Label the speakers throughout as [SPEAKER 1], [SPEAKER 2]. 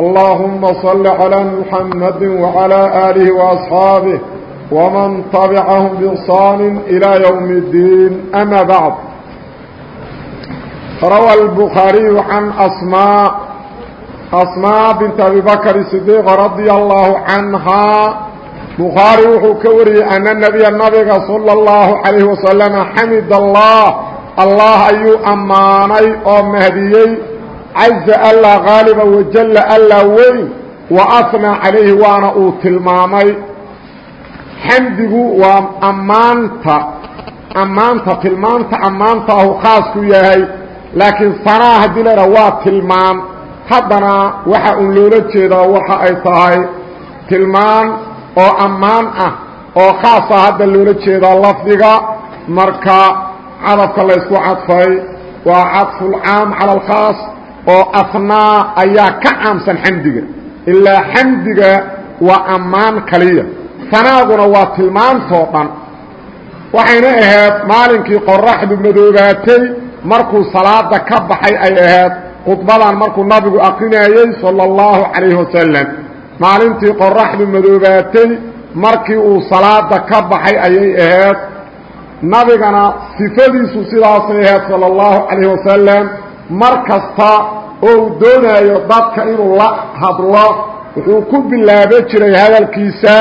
[SPEAKER 1] اللهم صل على محمد وعلى آله وأصحابه ومن طبعهم بإحصان إلى يوم الدين أما بعد روى البخاري عن أسماء أسماء بنت أبي بكر الصديق رضي الله عنها بخاري وxuu ka wariyey أن النبي نabiga صلى الله عليه وسلم xمid الله allah ayuu ammaanay oo mahdiyey caza allaa qaaliba wajalla allaa weyn wa afnaa calayhi waana uu tilmaamay. Xamdigu waa ammaanta ammaanta tilmaanta ammaanta ahu khaas ku yahay. Laakiin sanaa haddii la idhaha waa tilmaan. Haddana waxa uun loola jeedaa waxa ay tahay tilmaan oo ammaan ah oo khaasa hadda loola jeedaa lafdiga. Marka cadafka laysku cadfay waa cadfulcaam cala alkhaas oo afnaa ayaa ka caamsan xamdiga. Ilaa xamdiga waa ammaan kaliya. Sanaaguna waa tilmaantoo dhan. Waxayna ahayd maalinkii qoraxdu madoobaatay markuu salaada ka baxay ay ahayd khudbadan markuu nabigu aqrinayey sala allahu calayhi wasalam maalintii qoraxdu madoobaatay markii uu salaada ka baxay ayay ahayd. Nabigana sifadiisu sidaasay ahayd sala allahu calayhi wasalam mar kasta oo uu doonaayo dadka inuu la hadlo wuxuu ku bilaabe jiray hadalkiisa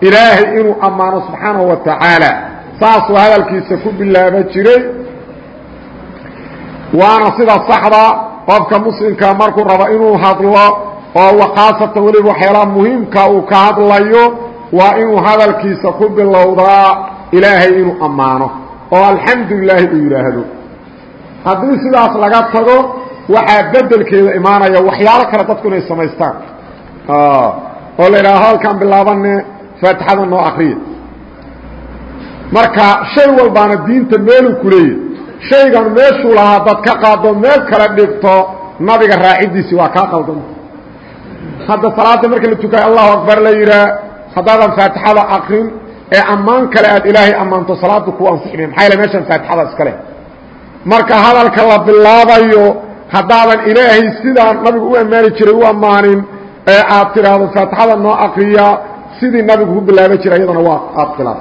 [SPEAKER 1] ilaahay inuu ammaano subxaanahu wa tacaala. Saasuu hadalkiisa ku bilaaba jiray. Waana sida saxda qofka muslimka markuu rabo inuu hadlo oo wakhaasatan weliba waxyaalaha muhiimka uu ka hadlayo waa inuu hadalkiisa ku bilowdaa ilaahay inuu ammaano. Oo alxamdu lilaahi uu yidhaahdo haddii sidaas laga tago waxaa bedelkeeda imaanaya waxyaalo kale dadku inay samaystaan. Oo la idhaha hadalkaan bilaabane faatixada noo akriya marka shay walbaana diinta meeluu ku leeyahy shaygan meeshuu lahaa dad ka qaado meel kale dhigto nabiga raacidiisii waa kaa qaldama hadda salaada marka la tukayo allahu akbar la yidhaah haddaadan faatixada akrin ee ammaan kale aad ilaahay ammaanto salaada ku ansixmay maxaa yaele meeshan faatixada iskale marka hadalka la bilaabayo haddaadan ilaahay sidaa nabigu u ammaani jiray u ammaanin ee aad tidhaahdo faatixada noo akriya sidii nabigu ku bilaaban jiray iyadana waa aad khilaaf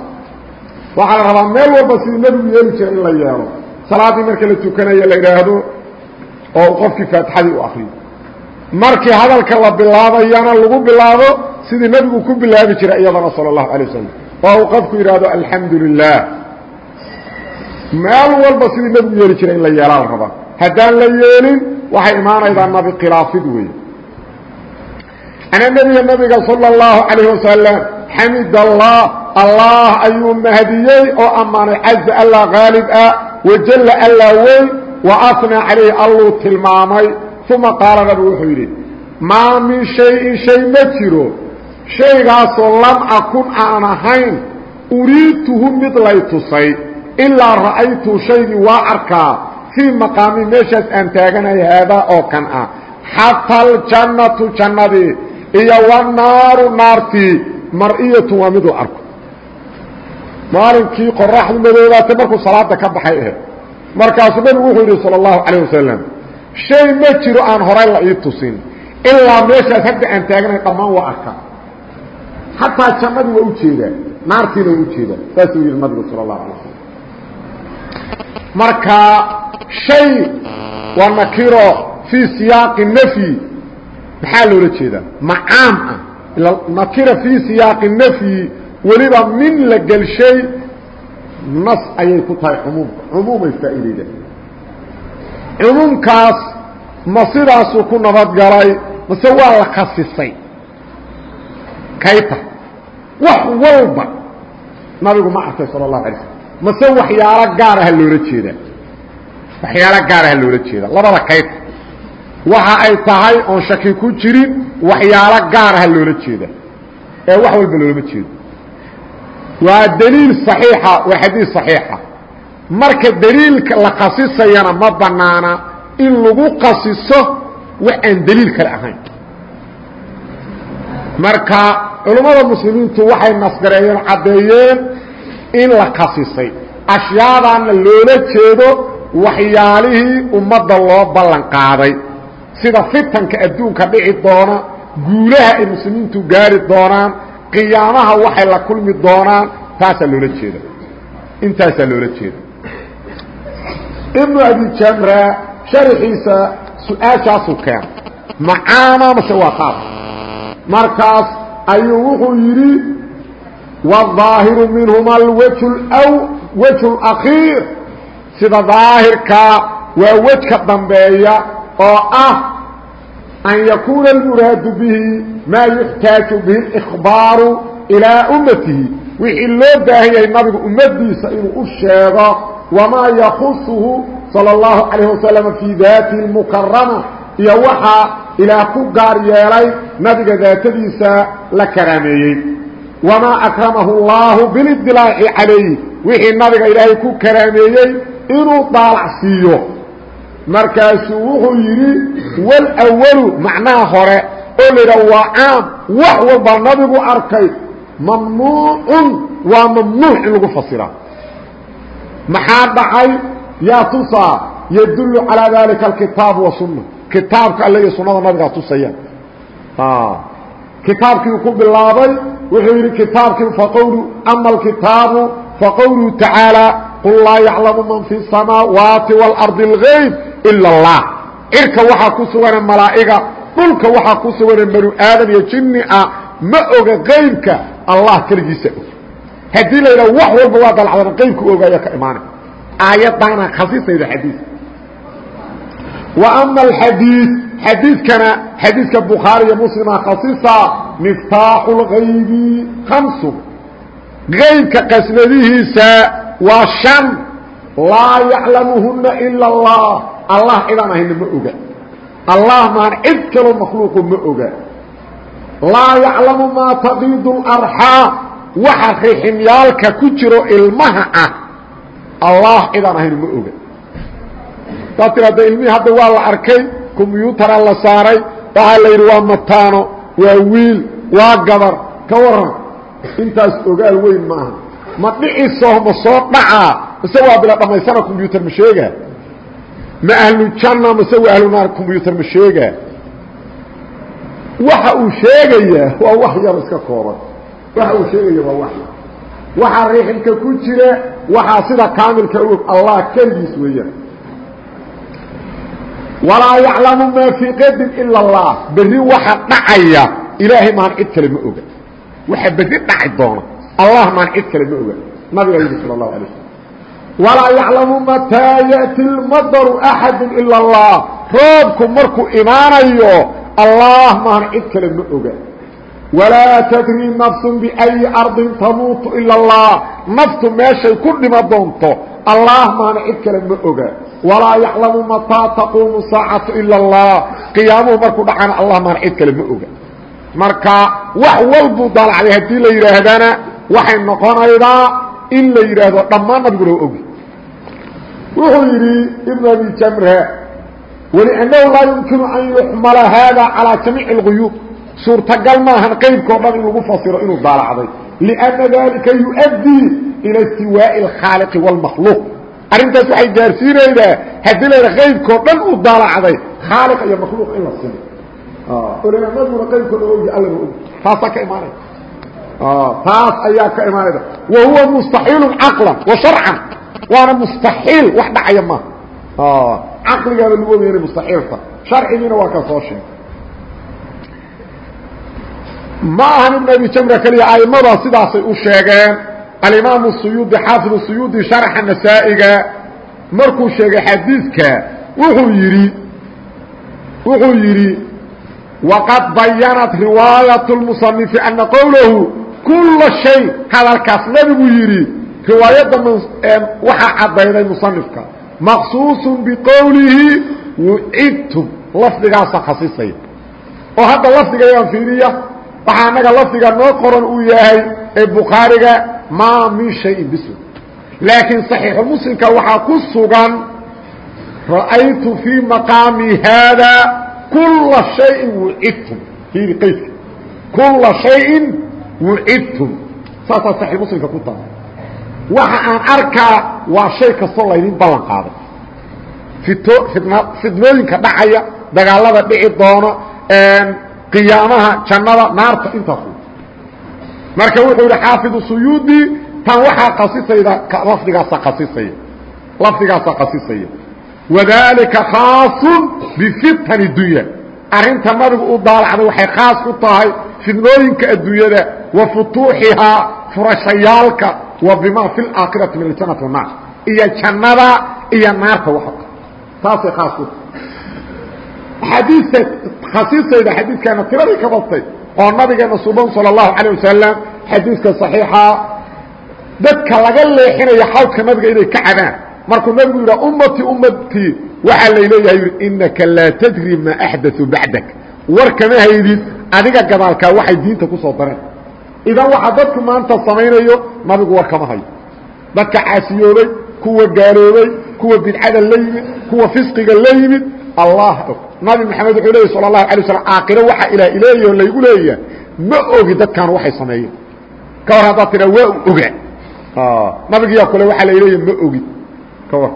[SPEAKER 1] waxaa la rabaa meel walba sidii nebigu yeeli jiray in la yeelo salaaddii marka la tukanayo la idhaahdo oo qofkii faatixadii u akriyo markii hadalka la bilaabayana lagu bilaabo sidii nebigu ku bilaabi jiray iyadana salى الlahu عalيه wasalam oo uu qofku yidhaahdo alxamdu lilah meel walba sidii nabigu yeeli jiray in la yeelaa la rabaa haddaan la yeelin waxay imaanaydaa nabi khilaafid weeye ana nebiga nabiga salى اllahu calayh wasalam xamid allah allah ayuu mahdiyey oo ammaanay caza allaa haalib ah wajalla allaa weyn wa afnaa calayhi alluu tilmaamay. Uma qaala nabigu wuxuu yidhi maa min shay-in shay ma jiro. Shaygaasoo lam akun aan ahayn uriidtuhu mid lay ilaa ra'aytu shaygii waa arkaa fii maqaami meeshaas aan taaganay haadaa oo kan ah. Xataa aljannatu jannadii iyo wanaaru naartii mar'iyatu waa miduu arko. Maalinkii qoraxdu madoobaatay markuu salaada ka baxay ahe markaasuu nabigu wuxuu yidhi sala allahu calayh shay ma jiro aan horay la ii tusin ilaa meeshaas hadda aan taaganay dhammaan waa arkaa. Xataa jannadii waa u jeedaa naartiina u jeedaa saasuu yidhi nabigu sala allahu alay marka shay waa nakiro fii siyaaqi nafyi maxaa loola jeedaa? Macaam ah. Nakira fii siyaaqi nafyi weliba min la gelshay nas ayay ku tahay cumuumka cumuumay faa'iidayda cumuumkaas ma sidaasuu ku nabadgalay mase waa la khasisay. Kayta wax walba. Nabigu ma arkay sala allahu alay slm mase waxyaalo gaar aha loola jeedaa. Waxyaalo gaar aha loola jeeda labada kayta waxa ay tahay oon shaki ku jirin waxyaalo gaar aha loola jeeda ee wax walba loolama jeedo. Waa dliil صaxiixa waa xadiis صaxiixa marka dliilka la qasisayana ma banaana in lagu qasiso wax aan dliil kale ahayn. Marka culummada muslimiintu waxay nasgareeyeen caddeeyeen in la qasisay ashyaadaana loola jeedo waxyaalihii ummadda loo ballan qaaday. Sida fitanka adduunka dhici doona guulaha ay muslimiintu gaari doonaan qiyaamaha waxay la kulmi doonaan taasaa loola jeeda intaasaa loola jeeda ibnu abi jamra sharxiisa su'aashaasuu keena macaana mase waa qaab. Markaas ayuu wuxuu yidhi wالظaahiru minhuma alwj w wejه اlأkhiir sida daahirkaa waa wejka dambeeya oo ah an yakuuna اlmuraadu bihi maa yuxtaaju bihi اlإkhbaaru ilaa ummatihi wixii loo baahan yahay nabigu ummadiisa inuu u sheego wamaa yakusuhu salى اllahu calayh wasalam fii daatihi اlmukarama iyo waxaa ilaah ku gaar yeelay nabiga daatadiisa la karaameeyey wamaa akramahu اllahu bilidilaaci calayh wixii nabiga ilaahay ku karaameeyey inuu daalac siiyo markaasuu wuxuu yidhi wlwalu macnaha hore oo la yidhaha waa caam wax walba nabigu arkay mamnuucun waa mamnuuc in lagu fasiraa maxaa dhacay yaa tusaa yadullu calaa dalika alkitaabu wasunna kitaabka alle iyo sunnada nabigaa tusayaan kitaabkiiu ku bilaabay wuxuu yidhi kitaabkii faqwlu ama alkitaabu faqowluhu tacaalى qul laa yaclamu man fi الsamaawaati wاlardi اlgayb ila اllah cirka waxaa ku sugana malaa'iga dhulka waxaa ku sugana banu aadam iyo jinni ah ma oga qaybka allah keligiisa og haddii la yidhaha wax walba waa dalcdana qaybku ogaaya ka imaanay aayadaana khasisayda xadiis wa ama alxadiid xadiidkana xadiidka bukhaari iyo muslima khasisa miftaaxu اlgaybi kamsun qaybka qasnadihiisa waa shan laa yaclamuhuna ila اllah allah cidaan ahayna ma oga allah maan cid kaloo makhluuqu ma oga laa yaclamu maa taqiidu اlarxaam waxa riximyaalka ku jiro ilmaha ah allah cidaan ahayna ma oga saa tiraada ilmihii hadda waa la arkay kombyutara la saaray waxaa la yidhi waa mataano waa wiil waa gabar ka waran intaas ogaal weyn maaha. Ma dhiciso ma soo dhacaa mise waa bila dhammaysana combyutar ma sheegaa ma ahlu janna mase waa ahlu naar combyutar ma sheegaa waxa uu sheegayaa waa wax yar iska kooban. Waxa uu sheegaya waa wax waxaa riixilka ku jira waxaa sida kaamilka og allah keligiis weeyaan walaa yaclamu maa fii qadin ila اllah berri waxa dhacaya ilaahay maan cid kale ma oga waxa berri dhaci doona allah maan cid kale ma oga nabiga yidhi sal اlahu alay slm walaa yaclamu mataa yأti اlmadaru axadu ila اllah roobku markuu imaanayo allah maan cid kale ma oga walaa tadri nafsu biأyi ardin tamuutu ila اllah naftu meeshay ku dhima doonto allah maana cid kale ma oga walaa yaclamu mataa taquumu saacatu ila اllah qiyaamuhu markuu dhacana allah maana cid kale ma oga marka wax walbuu daalacday haddii la yidhaahdana waxay noqonaydaa in la yidhaahdo dhammaan nabiguna waa ogi wuxuu yidhi ibn abi jamre waliannahu laa yumkinu an yuxmala haada calaa jamiici اlguyuub suurtagal maahan qeybkao dhan in lagu fasiro inuu daalacday lianna dalika yuؤaddii ila istiwaaءi اlkhaaliqi wاlmakhluuq arrintaas waxay gaarsiinaydaa haddii layha qaybkao dhan uu daalacday khaaliq iyo makhluuq in la simo nabiguna qaybkooda ogi allana og taasaa ka imaanaya taas ayaa ka imaanayda wa huwa mustaxiilu caqlan wa sharcan. Waana mustaxiil wax dhacaya maaha caqligaaba lagu ogaya inay mustaxiilta sharcigiina waa ka soo sheegay ma ahan ibn abi jamra keliya aimada sidaasay u sheegeen alimaam suyuudi xaafid suyuudi sharxa nasaa-iga markuu sheegay xadiidka wuxuu yidhi wuxuu yidhi waqad bayanat riwaayat lmusanifi ana qowlahu kulla shay hadalkaas nabigu yidhi riwaayadda waxaa caddayday musanifka maqsuusun biqowlihi wucidtum lafdigaasa khasisaya oo hadda lafdiga yaan fiiriya waxaa annaga lafdiga noo qoran uu yahay ee bukhaariga maa min shayin bisu laakiin صaxiixu muslimka waxaa ku sugan ra'aytu fii maqaami haada kula shayin wucidtum fiiri qaydka kula shayin wucidtum saasaa saxiix muslimka ku tahay waxa aan arkaa waa shay kastoo laydin ballan qaaday. Fito fidna fidnooyinka dhacaya dagaalada dhici doono qiyaamaha jannada naarta intaas marka wuxuu yihi xaafidu suyuudi tan waxaa qasisayda lafdigaasa qasisaya lafdigaasaa qasisaya wadalika khaasun bifitani dunya arrinta nabigu u daalacday waxay khaas ku tahay fidnooyinka adduunyada wa futuuxihaa furashayaalka wa bimaa fi laakhirati min aljanati wanaar iyo jannada iyo naarta wa taasay khaas ku tahay axaadiista khasiisayda xadiidkaana tiradii ka badtay oo nabigeena suban salى الlahu عalيه wasalam xadiidka صaxiixa dadka laga leexinayo xawdka nabiga inay ka cabaan markuu nabigu yidha ummatii ummatii waxaa layleeyahay inaka laa tadri ma axdaثu bacdak war kama haydid adiga gadaalkaa waxay diinta ku soo dareen idan waxaa dadku maanta samaynayo nabigu war kama hayo dadka caasiyoobay kuwa gaaloobay kuwa bidcada la yimid kuwa fisqiga la yimid allah og nabi maxamed wuxuu leeyay sal اlahu alay slam aakiro waxa ilaah ileeyaho laygu leeyahay ma ogi dadkaan waxay sameeyeen ka war haddaad tidha waa u oga. Nabigiyaa kule waxaa la leeyahy ma ogi ka war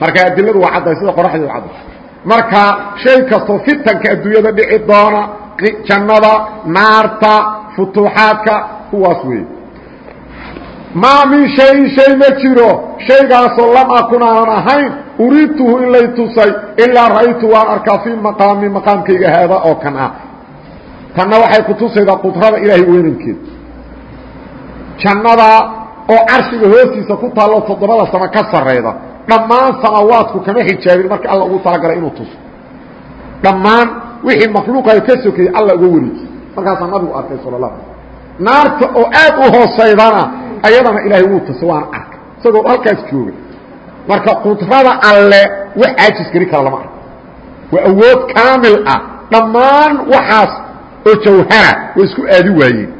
[SPEAKER 1] marka adiladu waa cadday sida qoraxdii u cadday. Marka shay kastoo fitanka adduunyada dhici doona jannada naarta futuuxaadka kuwaas weeye. Maa min shayin shay ma jiro shaygaasoo lam akun aanan ahayn uridtuhu in lay tusay ilaa ra'aytu waan arkaa fii maqaami maqaamkayga haada oo kan ah. Tanna waxay ku tusaydaa qudrada ilaahay weynankeeda jannada oo carshiga hoostiisa ku taallo toddobada sama ka sarrayda dhammaan samaawaadku kama xijaabin marka alla ugu talagalay inuu tuso. Dhammaan wixii makhluuqayo ka sokeeyey alla uga wareeji markaasaa nabigu arkay sal la naarta oo aad u hoosaydana ayadana ilaahay wuu tusa waana arkay. Isagoo halkaas jooga marka qudrada alle wax caajis geli kara lama arko. Waa awood kaamil ah. Dhammaan waxaas oo jawhara way isku aadi waayeen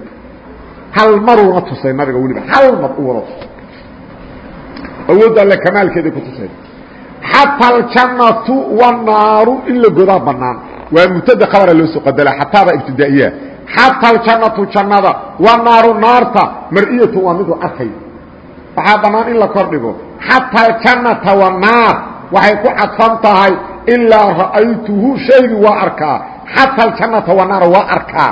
[SPEAKER 1] hal maruuna tusay nabiga weliba hal mar u wada tusay. Awoodda alle kamaalkeeday ku tusay xataa aljannatu wanaaru in la godaa bannaan. Waa mubtada khabara loo soo qadala xataada ibtidaa'iya. Xataa aljannatu jannada wanaaru naarta mar-iyatu waa miduu arkay. Waxaa bannaan in la kor dhigo xataa aljannata wanaar waxay ku cadfan tahay ilaa ra'aytuhu shaygii waa arkaa. Xataa aljannata wanaara waa arkaa.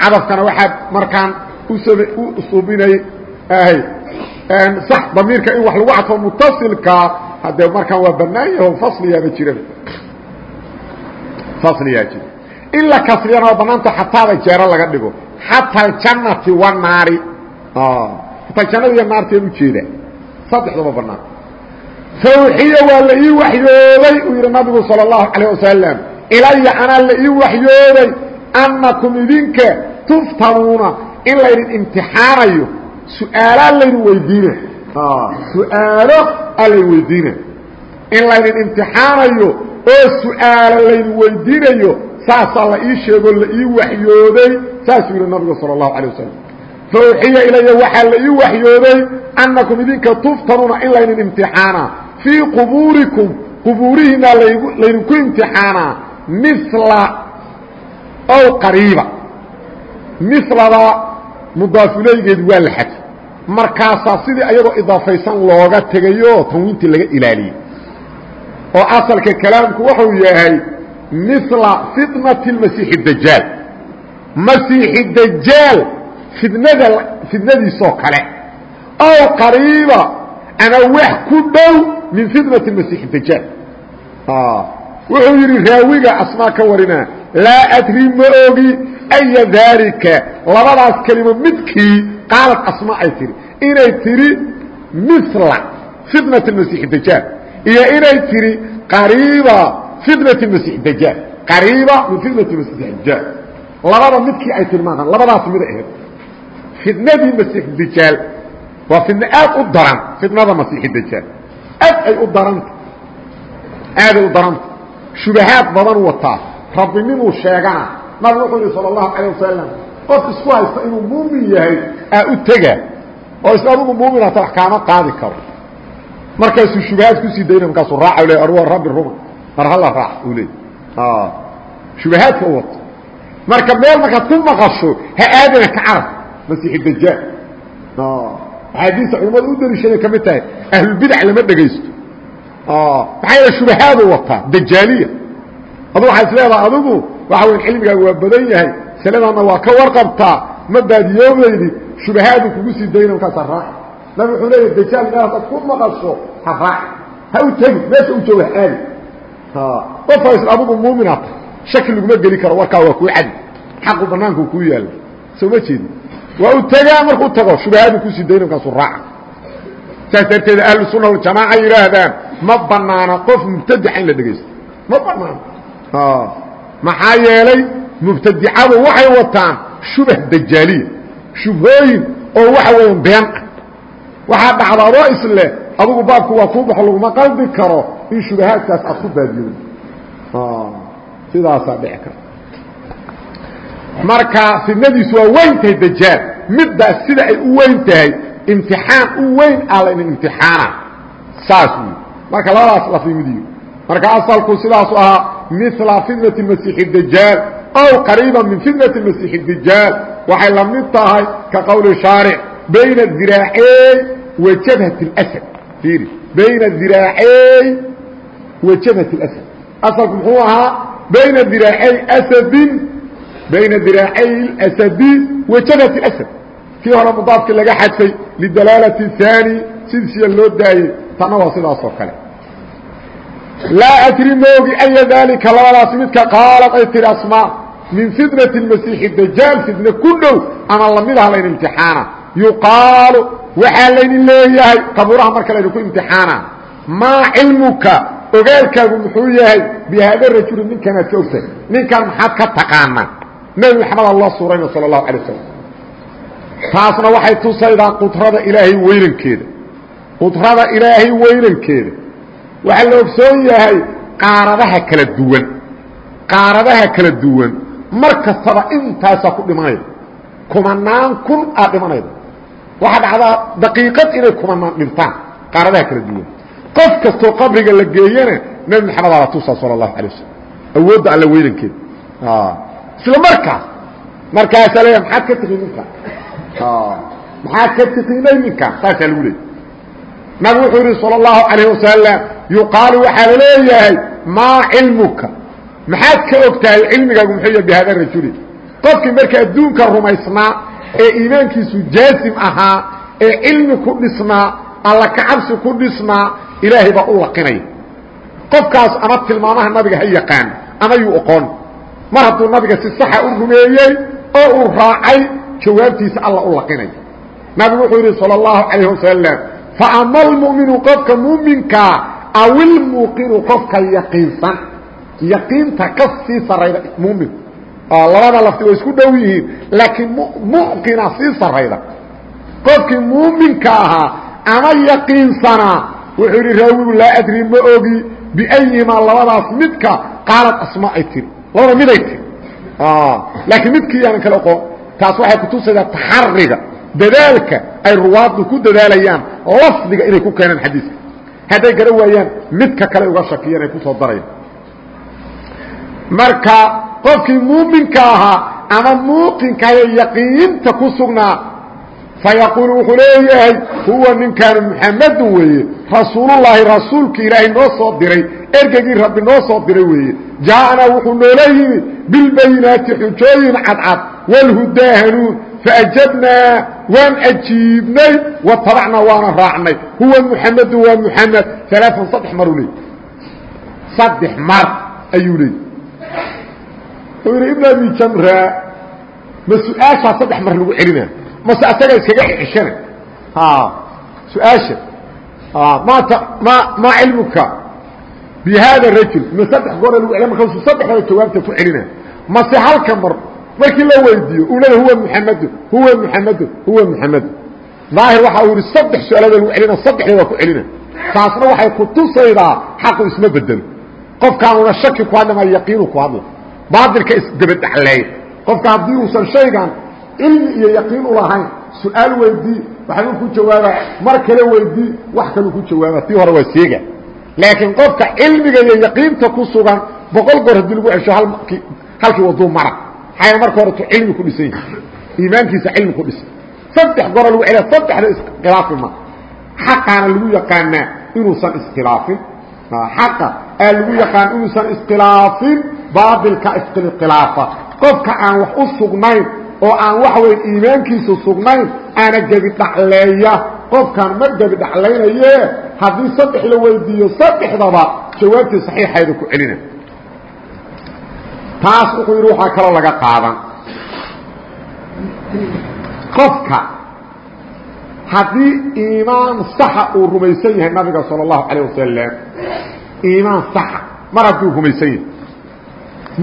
[SPEAKER 1] Cadafkana waxaa markaan u suubinay sax damiirka in wax lagu cadfo mutasilkaa haddee markaan waa bannaan yaho fasliyaaba jira fasliyaa jira in la kasriyana waa bannaanta xataada jeero laga dhigo xataa aljannati wanaari hataa jannada iyo naarteen ujeeda saddexdaba bannaan fawxiya waa la ii waxyooday uu yidhi nabigu salى الlahu عalيه wasalam ilaya anaa la ii waxyooday annakum idinka tuftanuuna in laydin imtixaanayo su'aalaa laydin weydiina ah. su'aalo a weydiina in laydin imtixaanayo oo su'aalo laydin weydiinayo saasaa la ii sheegoo la ii waxyooday saasuu yidhi nabigu sala allahu calay wasalam fauxiya ilaya waxaa la ii waxyooday annakum idinka tuftanuuna in laydin imtixaanaa fii qubuurikum qubuurihiinaa laydinku imtixaanaa misla ow qariiba. Misladaa mudaafulaygeedu waa la xadfay markaasaa sidii ayagoo idaafaysan looga tegayo tanwiintii laga ilaaliyey. Oo asalka kalaamku wuxuu yahay mila fitnati masiixi dajaal masiixi dajaal fidnada fidnadiisoo kale. Ow qariiba ama wax ku dhow min fitnati masiixi dajaal wuxuu yidhi raawiga asmaa ka laa adri ma ogi aya daalika. Labadaas kelimo midkii qaalad asmaa ay tihi inay tihi mila fitnat masiixi dajaal. Iyo inay tihi qariiba fitnat masiixi dajaal. Qariiba min fitnati masiixi dajaal. Labada midkii ay tihi labadaas mid ahayd fitnadii masiixi dajaal waa fitno aad u daran fitnada masiixi dajaal. Aad ay u daranta. Aaday u daranta. Shubahaad badan wataa rabbinimuu sheegana nabig wuxuu yihi sal اlahu alيه wasalam qof isku haysta inuu muumin yahay aa u tega oo isla adugu muumin hata wax kaama qaadi karo markaasuu shubahaad kusii dayna markaasuu raaca le arwa rabbi ruma mar hala raac uu leey shubahaadka u wato marka meel markaad ku maqasho ha aadana ka carab masiixi dajaal axaadiista culamada u daliishaday ka mid tahay ahlulbidac lama dhegaysto maxaa yeele shubahaadu wataa dajaaliya adu waxaa is leedaha adigu waxa weyn cilmigaagu waa badan yahay saladaanna waa ka warqabtaa ma baadiyoobaydid shubahaadu kugu sii dayna markaasaa raaci. Nabi wuxuu leeyahy dajaal meel hadaad ku maqasho ha raaci. Ha u tegi meesha u jooga ha aadi. Qofaa is adigu muuminaata shaki laguma geli karo warkaa waa kuu cadi. Xaqu banaanku kuu yaalla. Soo ma jeedi waa u tegaa markuu tago shubahaadu ku sii dayna markaasuu raaca. Saas darteed ahlu sunna waljamaaca yidhaahdaan ma banaana qof mubtadica in la dhegaysto ma banaano maxaa yeelay mubtadicadu waxay wataan shubah dajaaliya shubhooyin oo waxa weeyaan been. Ah waxaa dhacda adoo isleh adugu baabku waa kuu baxo laguma qalbi karo in shubahaadkaas aad ku baadiyooda sidaasaa dhici karta. Marka fidnadiisu waa weyn tahay dajaal middaas sida ay u weyn tahay imtixaan u weyn ah layna imtixaana. Saas wey marka labadaas lafimidiyo marka asalku sidaasu ahaa mila fitnati masiixi dajaal aw qariiba min fitnati masiixi dajaal waxay la mid tahay ka qowli shaaric bayna diraaceey wa jabhati اlasad iiri bayna diraaceey wa jabhati اlasad asalku muxuu ahaa bayna diraaceey asadin bayna dirاacay اsdi wa jabhة اsd kii hore mudaafkii laga xadfay lidalaalati الثaanي sidiisiya loo daayey tana waa sidaas oo kale laa adri moogi aya daalika labadaas midka qaalad ay tihi asmaa min fitnati masiixi dajaal fitne ku dhow ama la mid aha layn imtixaana. Yuqaalu waxaa laydin leeyahay qabuuraha marka laynu ku imtixaana. Maa cilmuka? Ogaadkaagu muxuu yahay bihaada rajuli ninkanaad ka ogtahay ninkan maxaad ka taqaanaa? Nebi maxamedaa loo suurayna sala allahu calay wasalam taasna waxay tusaydaa qudrada ilaahay weynankeeda. Qudrada ilaahay weynankeeda waxaa la ogsoon yahay qaaradaha kala duwan. Qaaradaha kala duwan. Mar kastaba intaasaa ku dhimanayda kumanaan kun aad dhimanayda. Waxaa dhacdaa daqiiqad inay kumanaan dhintaan qaaradaha kala duwan. Qof kastoo qabriga la geeyana nebi maxamed ala tusaa sal اlahu alay wasalam awoodda alla weynankeeda isla markaas markaasaa leeya maxaad ka tiqin ninkaan maxaad ka tiqinay ninkaan saasaa lagu nabigu wuxuu yidhi salى الlahu عalayه wasalam yuqaalu waxaa la leeyahay maa cilmuka maxaad ka og tahay cilmigaagu muxuu yahay bihada rajuli qofkii marka adduunka rumaysnaa ee iimaankiisu jaasim ahaa ee cilmi ku dhisnaa alla kacabsi ku dhisnaa ilaahay baa u laqinaya qofkaas ama tilmaamaha nabiga ha yaqaan ama yuu oqon mar hadduu nabiga si saxa u rumeeyey oo uu raacay jawaabtiisa alla u laqinay nabigu wuxuu yidhi salى الlahu عalayه wasalam faama almu'minu qofka muuminkaa awilmuuqinu qofka yaqiinsan. Yaqiinta ka sii sarayda muuminku labada lafti way isku dhow yihiin laakiin muqina sii sarayda. Qofkii muuminka ahaa ama yaqiinsanaa wuxuu yidhi raawigu laa adri ma ogi biأyihimaa labadaas midka qaalad asma ay tiri. Labada miday ti laakiin midkii yaanan kale oqoon taas waxay kutusaydaa taxariga dadaalka ay ruwaaddu ku dadaalayaan lafdiga inay ku keenaan xadiiska. Hadday garan waayaan midka kale uga shakiyaan ay ku soo darayaan. Marka qofkii muuminka ahaa ama muuqinkahayo yaqiinta ku sugnaa fayaquulu wuxuu leeyahay huwa ninkaanu muxamadu weeye rasuulullaahi rasuulkii ilaahay noo soo diray ergegii rabbi noo soo diray weeye. Jaaءanaa wuxuu noola yimid bilbayinaati xujooyin cadcad wاlhudaa hanuun faajabnaa waan ajiibnay watabacnaa waana raacnay huwa muxamedu waa muxamed alaaثan saddex maruu leey saddex mar ayuu leey wuxuu yidhi ibn abi jamra ma su'aashaa saddex mar lagu celina mase asaga iskaga ceshana su'aasha maanta ma maa cilmuka bi hada rajul ma saddex goora lagu celiya markaasu saddexdaba jawaabta ku celina mase halka mar markii la weydiiyo uu leeya huwa muxamedu huwa muxamedu huwa muxamedu daahir waxa uu yihi saddex su'aalada lagu celina saddexdeeda ku celina taasna waxay ku tusaydaa xaqu isma bedelo qofkaanuna shaki ku hadla maa yaqiinu ku hadla baailka isdabadhacleeya qofka haddii uusan shaygan cilmi iyo yaqiin ulahayn su'aal weydii waxbuu ku jawaabaa mar kale weydii wax kaluu ku jawaabaa tii hore waa seega. Laakiin qofka cilmiga iyo yaqiinta ku sugan boqol goor haddii lagu cesho halkii waduu mara maxaa marka horetu cilmi ku dhisan yahay iimaankiisa cilmi ku dhisan saddex goora lagu celiya saddexda iskhilaafi ma. Xaqaana lagu yaqaanaa inuusan iskhilaafin. Xaqa aa lagu yaqaan inuusan iskhilaafin baatilka iskilkhilaafa qofka aan wax u sugnayn oo aan waxa weya iimaankiisu sugnayn aana gebi dhacleeya qofkaan ma gebi dhaclaynaye haddii saddex la weydiiyo saddexdaba jawaabtii saxiixayda ku celina taas wuxuu yidhi waxaa kaloo laga qaadan qofka haddii iimaan saxa uu rumaysan yahay nabiga salى الlahu عalيه wasalam iimaan saxa mar hadduu rumaysan yahay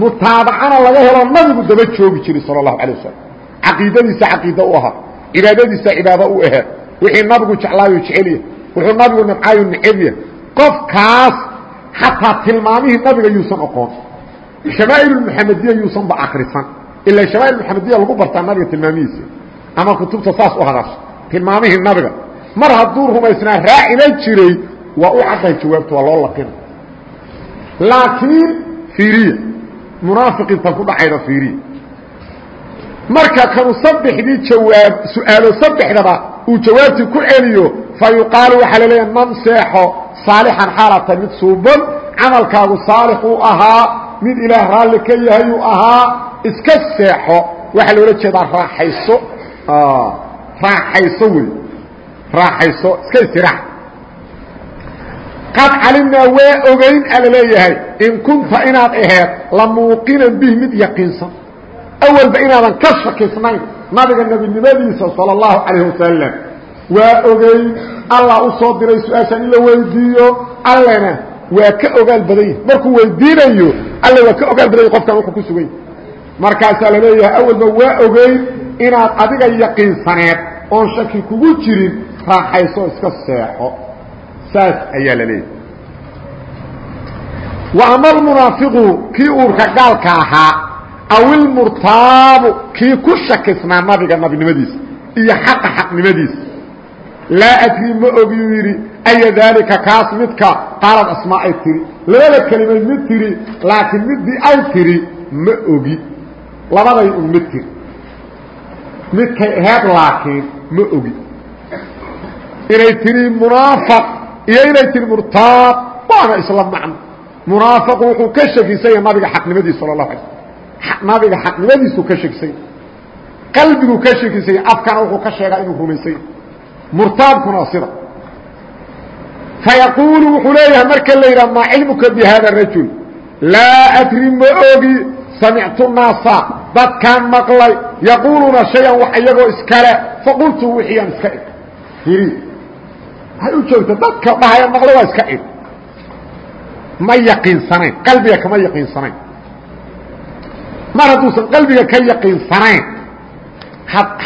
[SPEAKER 1] mutaabacana laga helo nabigu daba joogi jiray salى الlahu عalيه wasalam caqiidadiisa caqiida u ahaa cibaadadiisa cibaado u ahaa wixii nabigu jeclaayo jecelya wuxuu nabigu nabcaayo necebya qofkaas xataa tilmaamihii nabiga yuusan oqoon shamaa'il muxamadiya yuusanba akrisan ilaa shamaa'il muxamadiya lagu bartaa nabiga tilmaamihiisa ama kutubta saas u hadasha tilmaamihii nabiga. Mar hadduu rumaysnaa raacina jiray waa u caddahay jawaabta waa loo laqina laakiin fiiriya munaafiqiintan ku dhacayda fiiriya marka kanu saddexdii jawaab su'aalo saddexdaba uu jawaabtii ku celiyo fa yuqaalu waxaa laleeya nam seexo saalixan xaalata mid suuban camalkaagu saalix uu ahaa mid ilaah raalli ka yahayuu ahaa iska seexo. Waxaa loola jeedaa raaxayso. Raaxayso wey. Raaxayso iska istiraax qad calimnaa waa ogeyn ala leeyahay in kunta inaad aheed la muuqinan bih mid yaqiinsan. Awalba inaadan ka shakisnayn nabiga nebinimadiisa salى اllahu calayh wasalam waa ogeyn allah u soo diray su'aashaan in la weydiiyo allena waa ka ogaal badan yahi markuu weydiinayo alle waa ka ogaal badan yahi qofkan wuxuu ku sugan yahi markaasaa la leeyahay awalba waa ogeyn inaad adiga yaqiinsaneed oon shaki kugu jirin raaxayso iska seexo. Saas ayaa la leeyahay. Wa ama almunaafiqu kii uurka gaalka ahaa aw ilmurtaabu kii ku shakisnaa nabiga nabinimadiisa iyo xaqa xaqnimadiisa laa adrii ma ogiyuu yidhi aya daalika kaas midka? Qaalad asmaa ay tiri labada kelimad mid tiri laakiin midii ay tiri ma ogi. Labaday un mid tiri midkay aheed laakiin ma ogi. Inay tiri munaafiq iyo inay tiri murtaab waana isla macno. Munaafiqu wuxuu ka shakisanya nabiga xaqnimadiisa sala اlahu alay nabiga xaqnimadiisuu ka shakisanya qalbiguu ka shakisanya afkana wuxuu ka sheegaa inuu rumaysanya murtaabkuna sida. Fayaquulu wuxuu leeyahay marka la yidhaha maa cilmuka bi hada rajul? Laa adri ma ogi. Samictu naasa dadkaan maqlay. Yaquuluuna shayan wax iyagoo iskale. Faqultu wixii aan iska ig iri waxay u joogta dadka dhahaya maqlo waa iska ig ma yaqiinsanayn. Qalbiga kama yaqiinsanayn. Mar hadduusan qalbiga ka yaqiinsanayn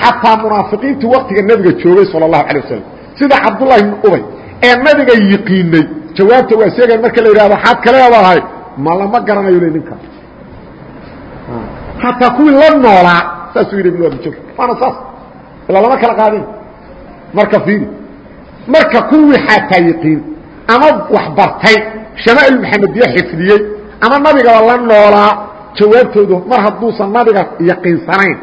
[SPEAKER 1] xataa munaafiqiintii waktiga nebiga joogay sala allahu alay wasalam sida cabdullahi ibnu ubay ee nabiga yiqiinay. Jawaabta waa sheegayan marka la yidhahdo waxaad ka leedahay ma lama garanayo le ninka. Hataa kuwii la noolaa saasuu yidhi ibnu abijab waana saas ilaa lama kala qaadin. Marka fiiri marka kuwii xataa yiqiin ama wax bartay shamaa'il maxamediye xifdiyey ama nabigaba la noolaa jawaabtoodu mar hadduusan nabiga yaqiinsanayn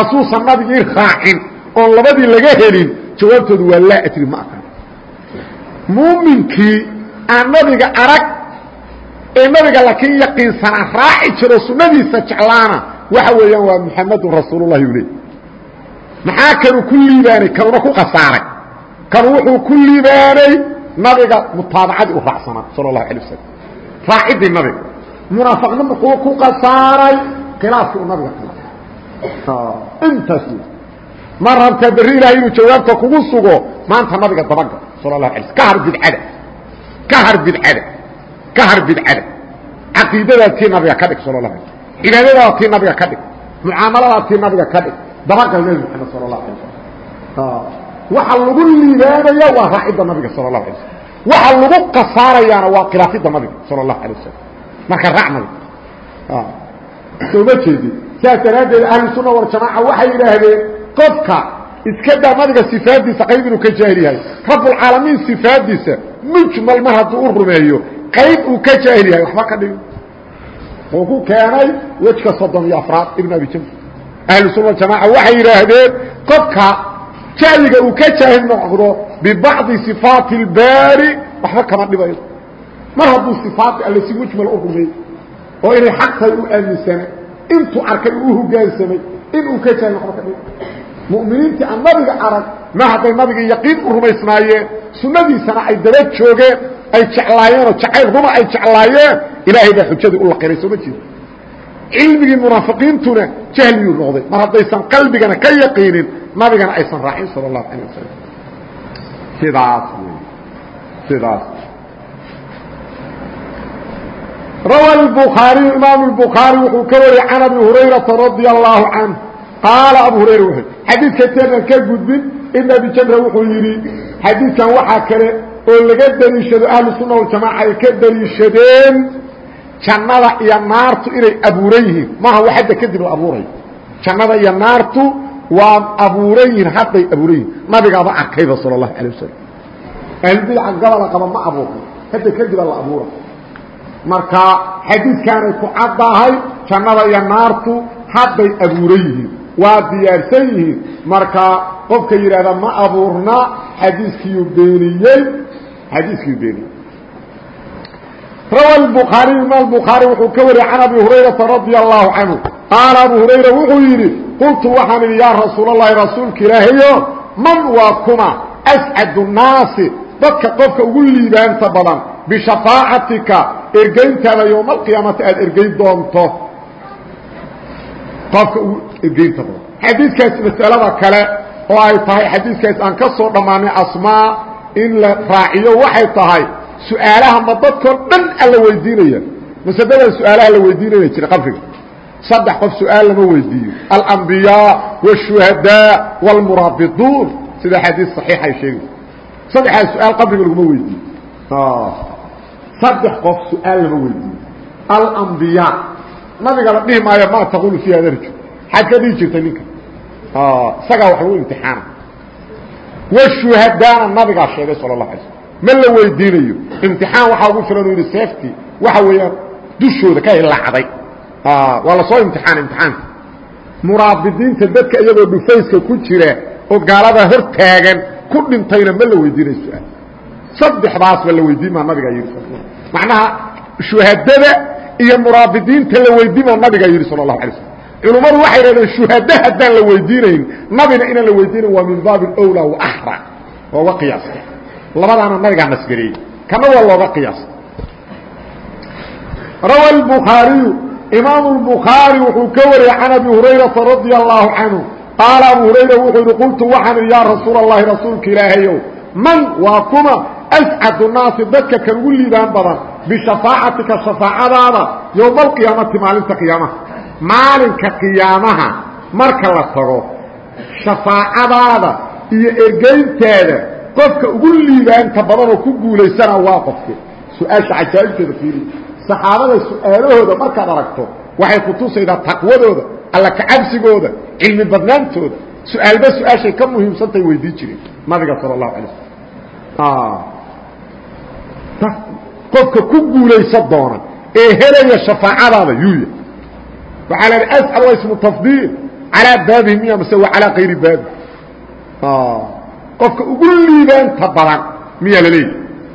[SPEAKER 1] asuusan nabigii raacin oon labadii laga helin jawaabtoodu waa laa adri ma aqan muuminkii aan nabiga arag ee nabiga laakiin yaqiinsanaa raaci jiro sunnadiisa jeclaana waxa weeyaan waa muxamadun rasuulullahi u leey maxaa kanu ku liibaanay? Kanuna ku khasaaray. Kanu wuxuu ku liibaanay nabiga mutaabacadii u raacsanaa sala allahu alay wasalam raaciddii nabiga. Munaafiqna muxuu ku khasaaray khilaafkii uu nabiga intaas ma rabtaa berri ilaahay inuu jawaabta kugu sugo? Maanta nabiga dabagal sala allahu alay ka har bidcada. Ka har bidcada. Ka har bidcada. Caqiidadaa tii nabiga ka dhig sala la alay cibaadadaa tii nabiga ka dhig. Mucaamaladaa tii nabiga ka dhig. Dabagal nebi moxamed sala allahu alay slam waxa lagu liibaanaya waa raacidda nabiga sala allahu alay slam waxa lagu kasaarayaana waa khilaafidda nabiga sala allahu alay wasalam marka raac nabiga soo ma jeedin saas daraaddeed ahlusunna waljamaaca waxay yidhaahdeen qofka iska daa nabiga sifaadiisa qayb inuu ka jaahil yahay rabbulcaalamiin sifaadiisa mujmal mar hadduu u rumeeyo qayb uu ka jaahil yahay waxba ka dhigin wuxuu ku keenay wejka soddon iyo afraad ibn abi jamr ahlusunna waljamaaca waxay yidhaahdeen qofka jahliga uu ka jaahil noqdo bibacdi sifaati اlbaari waxba kama dhibayo. Mar hadduu sifaadka alle si mujmal u rumeey oo inay xaq tahay u aaminsanay intuu arkay uu uhogaansamay inuu ka jahil noqdo kadhig muminiintii aan nabiga arag ma hadday nabiga yaqiin u rumaysnaayeen sunnadiisana ay daba joogeen ay jeclaayeenoo jacayl ruma ay jeclaayeen ilaahay baa xujadii u laqiray soo ma jeedo cilmigii munaafiqiintuna jahliyuu noqday. Mar haddaysan qalbigana ka yaqiinin nabigana aysan raacin sala allahu calah wasalam sidaas wey sidaas rawa الbukhaariyu imaam الbukhaari wuxuu ka wariyey can abi hurayraةa radي الlahu canh qaala abu hurayra wuxuu xadiidka teenan ka gudbin ibn abi jamra wuxuu yidhi xadiidkan waxaa kale oo laga deliishado ahlu sunna waljamaaca ay ka deliishadeen jannada iyo naartu inay abuuran yihiin maaha wa hadda kadib la abuurayo jannada iyo naartu waa abuuran yihiin hadday abuuran yihin nabigaaba arkayba sal اlahu alيه wasalam ahlubidca gobola qaba ma abuurna hadda kadiba la abuura marka xadiidkaanay ku caddahay jannada iyo naartu hadday abuuran yihiin waa diyaarsan yihiin. Marka qofka yidhaahda ma abuurna xadiiskiiyuu beeniyey xadiiskiiyuu beeniyey. Rawa bukhaariyu ima bukhaari wuxuu ka wariyey can abi hurayrata radia allahu canhu. Qaala abu hurayra wuxuu yidhi qultu waxaan idhi yaa rasuulallaahi rasuulka ilaahayo man waa kuma? Ascadu nnaasi dadka qofka ugu liibaanta bishafaacatika ergeyntaada yowma alqiyaamati aada ergeyn doonto qofka ugu ergeynta badan xadiidkaas masalada kale oo ay tahay xadiidkaas aan ka soo dhammaanay asmaa in la raaciyo waxay tahay su-aalaha ma dadkao dhan alla weydiinaya masadadan su-aalaha la weydiinaya jira qabriga saddex qof su-aal lama weydiiyo alambiyaa wالshuhadaa wاlmuraabiduun sida xadiis صaxiix ay sheegaysa saddexdaas su-aal qabriga laguma weydiiyo saddex qof su'aal lama weydiiyo alambiyaa nabiga la dhihi maayo ma taqulu fi hada rajul xaad ka dhihi jirtay ninka. Isagaa wax lagu imtixaana. Washuhadaana nabigaa sheegay sala اlahu alay slm ma la weydiinayo? Imtixaan waxaa ugu filan u yidhi seefti waxa weeyaan dushooda ka hilacday waa la soo imtixaana imtixaanka. Muraabidiinta dadka iyagoo dhufayska ku jira oo gaalada hor taagan ku dhintayna ma la weydiinayo su'aal saddexdaasba la weydiin maa nabigaa yidhi macnaha shuhadada iyo muraabidiinta la weydiin maa nabigaa yidhi sala اlahu alay slm culummadu waxay dhahdeen shuhada haddaan la weydiinayn nabina inaan la weydiinayn waa min baabi اwlى وaxra waa uga qiyaastay labadaana nabigaa nasgareeyey kana waa looga qiyaastay rawa الbukhaariyu imaamu الbukhaari wuxuu ka wariyey can abi hurayraةa radي الlahu canhu qaala abu hurayra wuxuu yihi qultu waxaan idhi yaa rasuul الlahi rasuulka ilaahayow man waa kuma ascadu naasi dadka kan ugu liibaan badan bishafaacatika shafaacadaada yowma alqiyaamati maalinta qiyaamaha maalinka qiyaamaha marka la tago shafaacadaada iyo ergeyntaada qofka ugu liibaanta badan oo ku guulaysana waa qofke su'aasha cajaa'ibteeda fiiriya saxaabada su'aalahooda markaad aragto waxay ku tusaydaa taqwadooda alla kacabsigooda cilmi badnaantooda su'aalba su'aashay ka muhiimsantahay weydii jireen nabiga sala allahu cala slm qofka ku guulaysan doona ee helaya shafaacadaada yuuya. Waxaa la asal waa ismu tafdiil calaa baabihi miya mase waa calaa kayri baabi qofka ugu liibaanta badan miyaa la leeyahy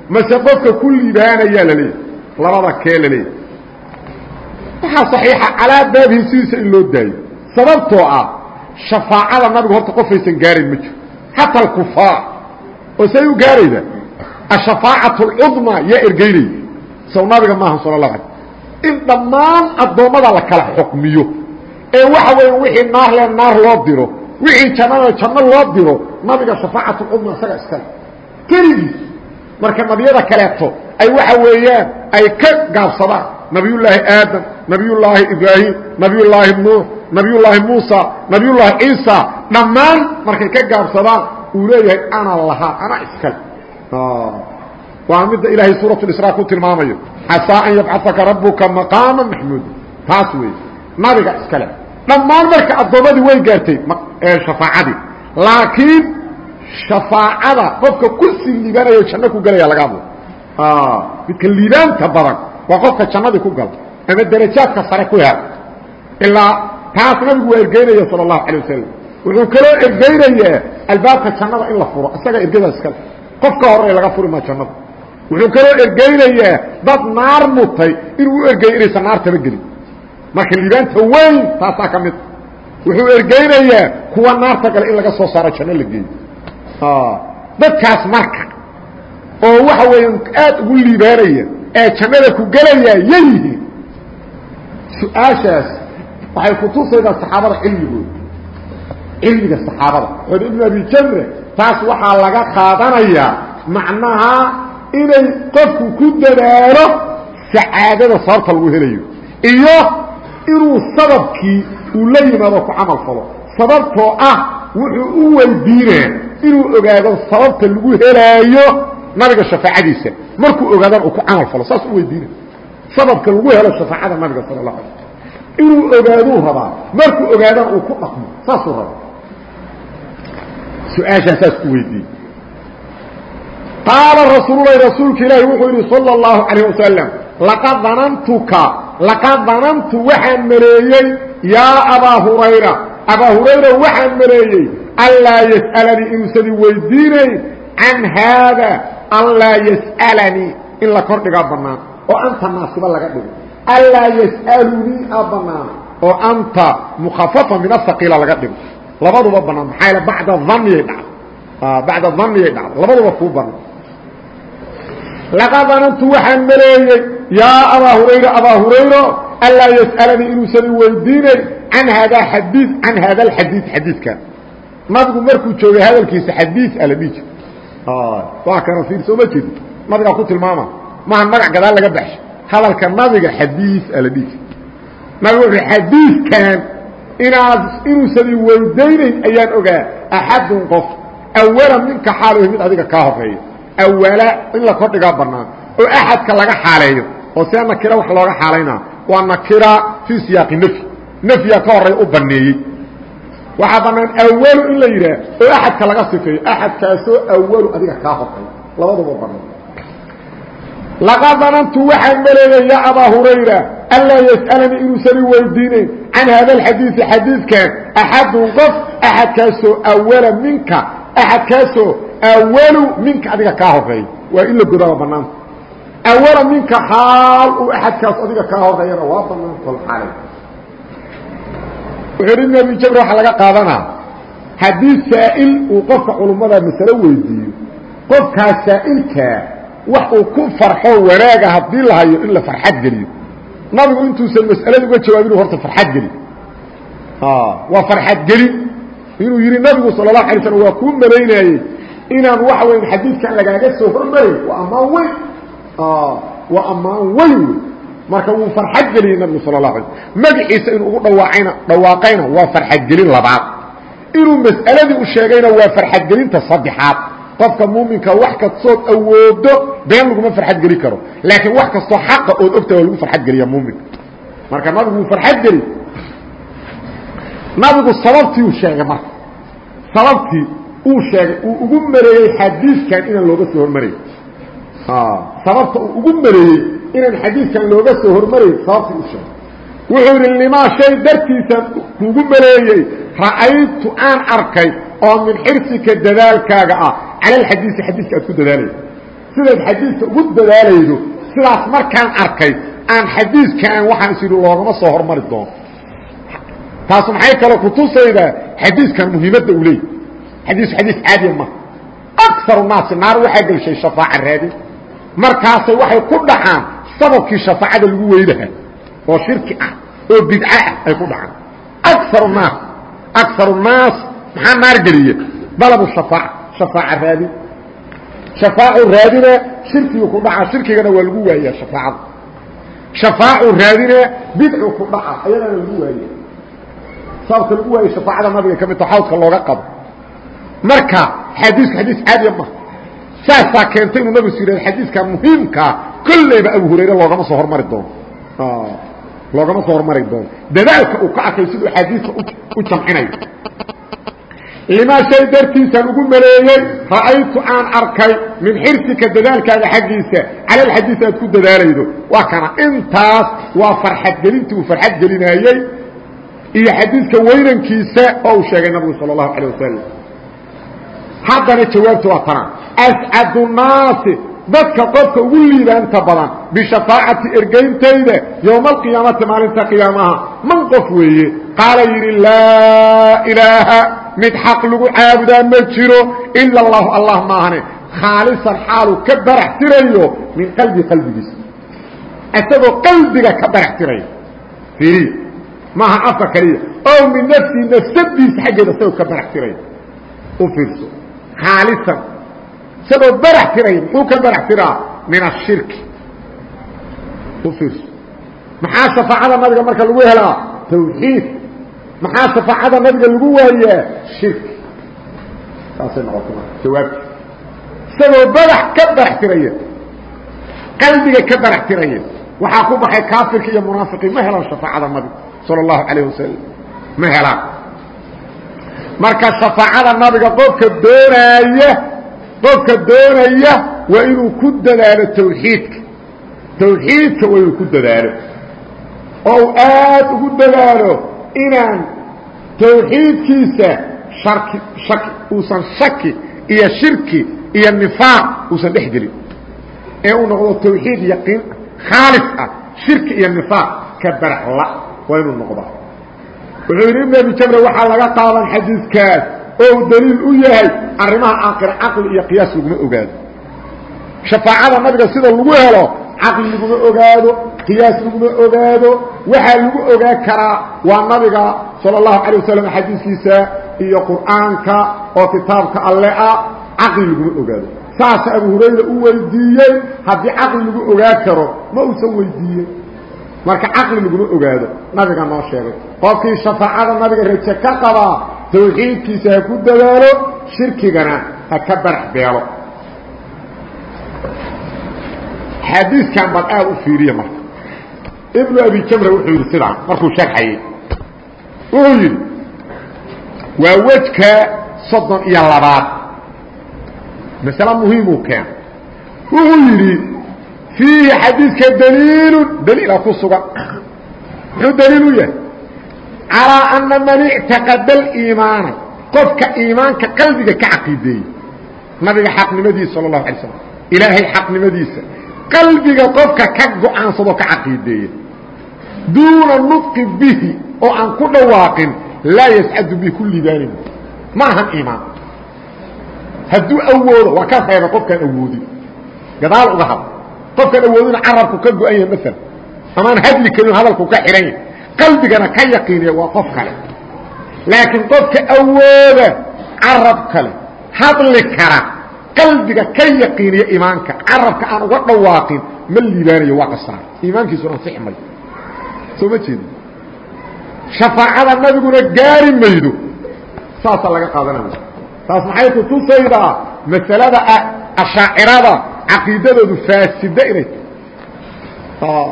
[SPEAKER 1] mase qofka ku liibaanayaa la leeyahy labada kee la leeyahy waxaa صaxiixa calaa baabihi sidiisa in loo daayo. Sababtoo ah shafaacada nabigu horta qofaysan gaarayn ma jiro. Xata alkufaar oo say u gaarayda ashafaacaة اlcudma yaa ergeynaya sow nabiga maaha sal اlahu alay in dhammaan addoommada la kala xukmiyo ee waxa weya wixii naar le naar loo diro wixii jannada janno loo diro nabiga shafaacaةulcudma isaga iskale keligiis marka nabiyada kaleeto ay waxa weeyaan ay ka gaabsadaan nabiyullaahi aadam nabiyullaahi ibraahim nabiyullaahi nuux nabiyullaahi muusa nabiyullaahi ciisa dhammaan markay ka gaabsadaan uu leeyahay ana lahaa ana iskale waa midda ilaahay suuraة اisraa ku tilmaamayo xasaa an yabcataka rabuka maqaama maxmuuda taas weeye nabiga iskale dhammaan marka addoommadii way gaartay shafaacadii laakiin shafaacada qofka kursi liibaanayo janno ku gelaya laga hadlo midka liibaanta badan waa qofka jannadii ku gala ama darajaadka sare ku hel ilaa taas nabigu waa ergeynaya sal اlahu alay wasalam wuxuu kaloo ergeynayaa albaabka jannada in la furo isaga ergadaas kale qofka hore laga furi maa jannada wuxuu kaloo ergeynayaa dad naar mutay inuu u ergeeyo inaysan naartaba gelin. Marka liibaanta weyn taasaa ka mid. Wuxuu ergeynayaa kuwa naarta gale in laga soo saaro janno la geeyo. Dadkaas marka oo waxa weeyaan aad ugu liibaanaya ee jannada ku gelaya yayihiin su'aashaas waxay kutusaydaa saxaabada cilmigooda cilmiga saxaabada ood ibnu abi jamre taas waxaa laga qaadanayaa macnaha inay qofku ku dadaalo sacaadada sababta lagu helayo iyo inuu sababkii uu la yimaado ku camal falo. Sababtoo ah wuxuu u weydiinaa inuu ogaado sababta lagu helaayo nabiga shafaacadiisa. Markuu ogaadana uu ku camal falo saas u weydiina sababka lagu helo shafaacada nabiga sala اlahu alay inuu ogaaduu rabaa. Markuu ogaadana uu ku dhaqmo saasuu rabaa su'aashaa saas ku weydiiyey. Qaala rasuululahi rasuulka ilaahi wuxuu yidhi salى اllahu calayh wasalam laqad danantuka laqad danantu waxaan maleeyey yaa abaa hurayra. Abaa hurayra waxaan maleeyey anlaa yas'alanii inuusan i weydiinayn can haada anlaa yas'alanii in la kordhigaa bannaan oo anta naasiba laga dhigo anlaa yas'alunii a oo anta mukhafafa min asaqiila laga dhigo labaduba bannaan maxaa yaele bacda dhaniyay dhacdo bacda dhaniyay dhacdo labaduba kuu bannaan laqad danantu waxaan maleeyey yaa abaa hurayra abaa hurayro anlaa yas'alanii inuusan i weydiinayn can haadaa xadii can haada alxadiid xadiidkan nabigu markuu joogay hadalkiisa xadiid ala dhihi jir waa kana fiir soo ma jeedi nabigaa ku tilmaama maahan magac gadaal laga baxsho hadalka nabiga xadiid ala dhihi jir nabigu wuxuu xadiidkan inaad inuusan i weydaynayn ayaan ogaa axadun qof awala minka xaalu mid adiga kaa horreeya awala in la kordhigaa bannaan oo axadka laga xaaleeyo oo see nakira wax looga xaalaynaa waa nakira fii siyaaqi nfyi nfyiga ka horreeya u baneeyey waxaa bannaan awalu in la yidhaah oo axadka laga sifeeyo axadkaasoo awalu adiga kaa horreeya labaduba bannaan. Laqad danantu waxaan maleeyay ya abaa hurayra anlaa yas'alanii inuusan i weydiinayn can haada alxadiidi xadiidkan axadun qof axadkaasoo awala minka axadkaasoo awalu minka adiga kaa horreeya waa in la godaaba bannaanta awala minka xaal uu axadkaas adiga kaa horeeyana waa bannaanta olxaalay wuxuu hi abi jabr waxaa laga qaadanaa. Haddii saa'il uu qofka culummada masalo weydiiyo qofkaas saa'ilkaa wax uu ku farxo wanaaga haddii la hayo in la farxad geliyo nabigu intuusan mas'alada uga jawaabin horta farxad geli. Waa farxad gelin inuu yidhi nabigu sal اlahu alay slm waa kuu malaynayey inaan waxa weya xadiidkan lagaaga soo hormaray waa ammaan weyn. Waa ammaan weyn. Wey marka wuu farxad geliyey nabigu sal اlahu alay magaciisa inuu ugu dhawaacayna dhawaaqayna waa farxadgelin labaad. Inuu mas'aladii u sheegayna waa farxadgelinta saddexaad qofka muuminka wax kastood awoodo been laguma farxadgeli karo. Laakiin wax kastoo xaqa ood ogta waa lagu farxadgeliya muuminka. Marka nabigu wuu farxadgeli nabigu sababtii uu sheegay marka. Sababtii uu sheegay uu ugu mareeyey xadiidkan inaan looga soo hormarayn sababta uu ugu mareeyey inaan xadiidkan looga soo hormarayn sababtii u sheegay. Wuxuu yidhi limaa shay dartiisaan kuugu maleeyey ra'aytu aan arkay oo min xirsika dadaalkaaga ah cala alxadiisi xadiiska aad ku dadaalayso sidaad xadiiska ugu dadaalaydo sidaas markaan arkay aan xadiiskaan waxaan is yidhi loogama soo hormari doono taas maxay kaloo kutusaydaa xadiiskan muhiimadda uu leeyay xadiisku xadiis caadiya maha akaru naasi naar waxaa gelshay shafaaca raadin markaasay waxay ku dhacaan sababkii shafaacada lagu weylaha oo shirki ah oo bidc ah ay ku dhacaan akaru naas akaru naas maxaa naar geliya dalabu shafaaca shafaaca raadin shafaacu raadina shirkigu ku dhaca shirkigana waa lagu waayaa shafaacada shafaacu raadina bidcu ku dhaca ayadana lagu waaya sababka lagu waayo shafaacada nabiga ka midta xawdka looga qabo. Marka xadiisku xadiis caadiya maha saasaa keentay inuu nabigu yidhahdo xadiiska muhiimkaa kolleyba abu hurayre loogama soo hormari doono. Loogama soo hormari doono. Dadaalka uu ka arkay siduu axaadiista u jamcinayo limaa shay dartiisaan ugu maleeyey ra'aytu aan arkay min xirsika dadaalkaaga xaggiisa cala alxadiis aad ku dadaalaydo. Waa kana intaas waa farxadgelintii uu farxadgelinaayey iyo xadiiska weynankiisa oo uu sheegay nabigu sal allahu calay wasalam haddana jawaabtu waa tana. Ascadu naasi dadka qofka ugu liibaanta badan bishafaacati ergayntayda yowma alqiyaamati maalinta qiyaamaha man qof weeye? Qaala yidhi laa ilaaha mid xaq lagu caabudaa ma jiro ila allahu allah maahane khaalisan xaalu ka barax tirayo min qalbi qalbigiisa. Isagoo qalbiga ka barax tiraya iiriya maaha afka kaliya. O min nafsii nafsadiisa xaggeeda isagoo ka barax tiraya u fiirso. Khaalisan. Isagoo barax tiraya muxuu ka barax tiraa? Min ashirki u fiirso. Maxaa shafaacada nabiga marka lagu helaa? Tawxiid maxaa shafaacada nabiga lagu waayaa? Shirki saasay noqota marka jawaabti isagoo barax ka barax tiraya. Qalbiga ka barax tiraya. Waxaa ku baxay kaafirka iyo munaafiqiin. Ma helaan shafaacada nabiga sal اlahu alayه wasalam ma helaan. Marka shafaacada nabiga qofka doonaaya qofka doonaya waa inuu ku dadaalo tawxiidka. Tawxiidka waa inuu ku dadaalo. Oo u aad ugu dadaalo inaan tawxiidkiisa shaki shaki uusan shaki iyo shirki iyo nifaaq uusan dhex gelin. Ee uu noqdo tawxiid yaqiin khaalis ah shirki iyo nifaaq ka baraxla waa inuu noqdaa wuxuu yidhi ibn abi jamre waxaa laga qaadan xadiidkaas oo uu daliil u yahay arrimaha aakhira caqli iyo qiyaas laguma ogaado. Shafaacada nabiga sida lagu helo caqli laguma ogaado qiyaas laguma ogaado. Waxaa lagu ogaa karaa waa nabiga sala allahu calay wasalam xadiiskiisa iyo qur'aanka oo kitaabka alle ah caqli laguma ogaado. Saasa abu hurayra u weydiiyey haddii caqli lagu ogaa karo ma uusan weydiiyey. Marka caqli laguma ogaado nabiga noo sheegay. Qofkii shafaacada nabiga raje ka qabaa tawxiidkiisa ha ku dadaalo shirkigana ha ka barax beelo. Xadiiskan ibnu abi jamra wuxuu yidhi sidaan markuu sharxayey wuxuu yidhi waa wejka soddon iyo labaad. Masale muhiimuu keena wuxuu yidhi fiihi xadiidka daliilu daliila ku sugan. Muxuu daliil u yahay? Calىa ana man ictaqada aliimaana qofka iimaanka qalbiga ka caqiideeyey. Nabiga xaqnimadiisa sala اlahu alay slam ilaahay xaqnimadiisa. Qalbiga qofka ka go'aansadoo ka caqiideeya duuna nudqi bihi oo aan ku dhawaaqin laa yascadu bihi ku libaanima ma ahan iimaan. Hadduu awoodo waa ka reeba qofkaan awoodin. Gadaal uga hadla qofkaan awoodina carabku ka go-an yahay maala amaan hadli karin hadalku ka xihan yahay. Qalbigana ka yaqiiniya waa qof kale. Laakiin qofka awooda carab kale hadli kara qalbiga ka yaqiiniya iimaanka carabka aan uga dhawaaqin ma liibaanayo waa qasaar iimaankiisuna ansixi mayo soo ma jeedi shafaacada nabiguna gaari maydo. Saasaa laga qaadanaya. Taas maxay kutusaydaa masalada ashaacirada caqiidadoodu faasida inay tahay.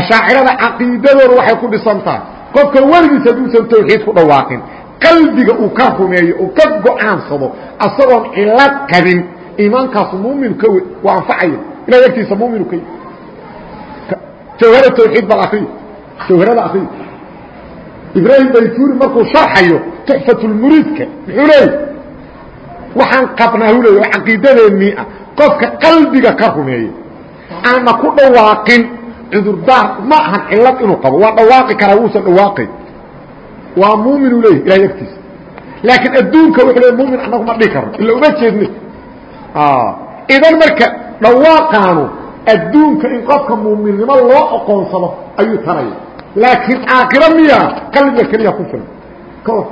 [SPEAKER 1] Ashaacirada caqiidadooda waxay ku dhisan tahay qofka weligiis hadduusan tawxiid ku dhawaaqin qalbiga uu ka rumeeyo uu ka go'aansado asagoon cilad qabin iimaankaasu muuminu waa anfacaya ilahay agtiisa muuminu ka jawhara tawxiid bal akriyo jawharada akriyo ibraahim baytuuri markuu sharxayo tuxfatulmuriidka muxuu leeyay waxaan qabnaa hu leey oo ah. Qofka qalbiga ka rumeeya aana ku dhawaaqin cudurdaar ma ahan cilad inuu qabo. Waa dhawaaqi karaa wuusan dhawaaqay. Waa muumin u leeyahy ilahay agtiisa. Laakiin adduunka wuxuu leey muumin annagu ma dhihi karno illa uma jeedne. Idan marka dhawaaqaanu adduunka in qofka muuminnimo loo oqoonsado ayuu taraya laakiin aakhiro miya qalbiga keliya ku filan ka war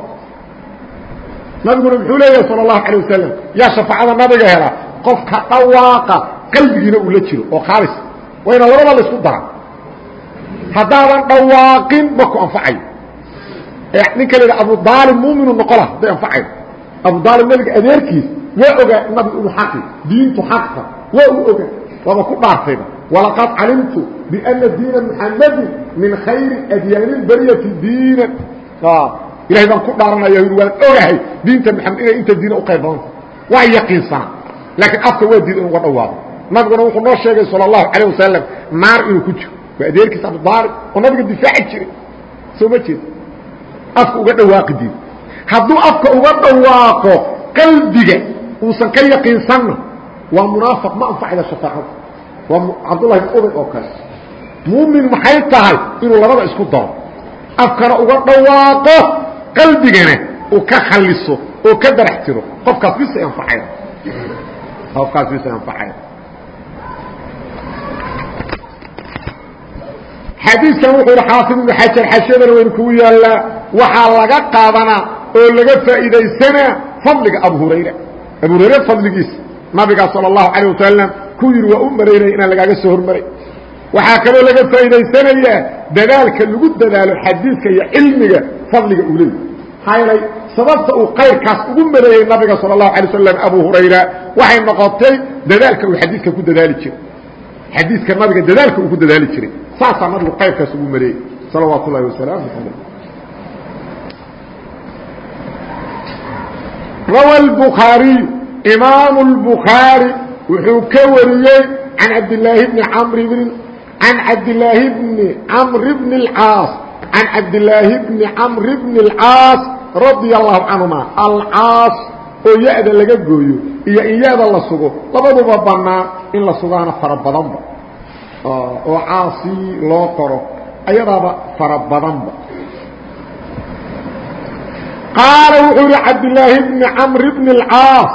[SPEAKER 1] nabiguna muxuu leeyahay sala allahu calay wasalam yaa shafaacada nabiga hela qofka dhawaaqa qalbigiina uu la jiro oo khaalis. Wayna labada la isku dara haddaadan dhawaaqin ma ku anfacayo. Ninka la yidhaha abudaalib muuminu noqola hadday anfacayo abudaalib nabiga adeerkiis waa ogaa nabigu inuu xaqi diintu xaqta waa uu ogaa waaba ku dhaartayba walaqad calimtu biana diina muxamadin min khayri adyaani lbariyati diina ilahay baan ku dhaaranaya waan ogahay diinta maxamed inay inta diina uqayb badanta waa yaqiinsana laakiin afka waa diida in uga dhawaado nabiguna wuxuu noo sheegay sal اlahu alيه wasalam naar inuu ku jiro waa adeerkiis abudaalib oo nabiga difaaci jiray soo ma jeed afka uga dhawaaqi diid hadduu afka uga dhawaaqo qalbiga uusan ka yaqiinsanna waa munaafiq ma anfacayda shafaacada waa cabdullahi bn ubay oo kale. Muumin maxay tahay inuu labada isku daro? Afkana uga dhawaaqo qalbigana uu ka khaliso oo ka darax tiro qofkaas bisa anfacayda qofkaas bisa anfacayda xadiidkan wuxuu yidhi xaafid ibnu xajar xashadana waynu kugu yaallaa. Waxaa laga qaadanaa oo laga faa'iidaysanaa fadliga abu hurayra. Abu hurayre fadligiisa nabigaa sala allahu calayh wasalam ku yidhi waa u malaynaya inaan lagaaga soo hormaray. Waxaa kaloo laga faa'iidaysanayaa dadaalka lagu dadaalo xadiidka iyo cilmiga fadliga uu leeyay haylay sababta uu qayrkaas ugu maleeyey nabiga sala allahu alay slam abu hurayra waxay noqotay dadaalka uu xadiidka ku dadaali jiray. Xadiidka nabiga dadaalka uu ku dadaali jiray. Saasaa nabigu qayrkaas ugu maleeyey salawaatu ullahi wasalaamu calayh rawa albukhaariyu imaamu albukhaari wuxuu ka wariyey can cabdilaahi bni camr bn can cabdilaahi bni camr bni اlcaas can cabdilaahi bni camr bni اlcaas radia allahu canhuma alcaas oo ya-da laga gooyo iyo in ya-da la sugo labaduba bannaan in la sugaana fara badanba oo caasi loo qoro ayadaaba fara badanba qaala wuxuu yihi cabdilaahi bni camr bni اlcaas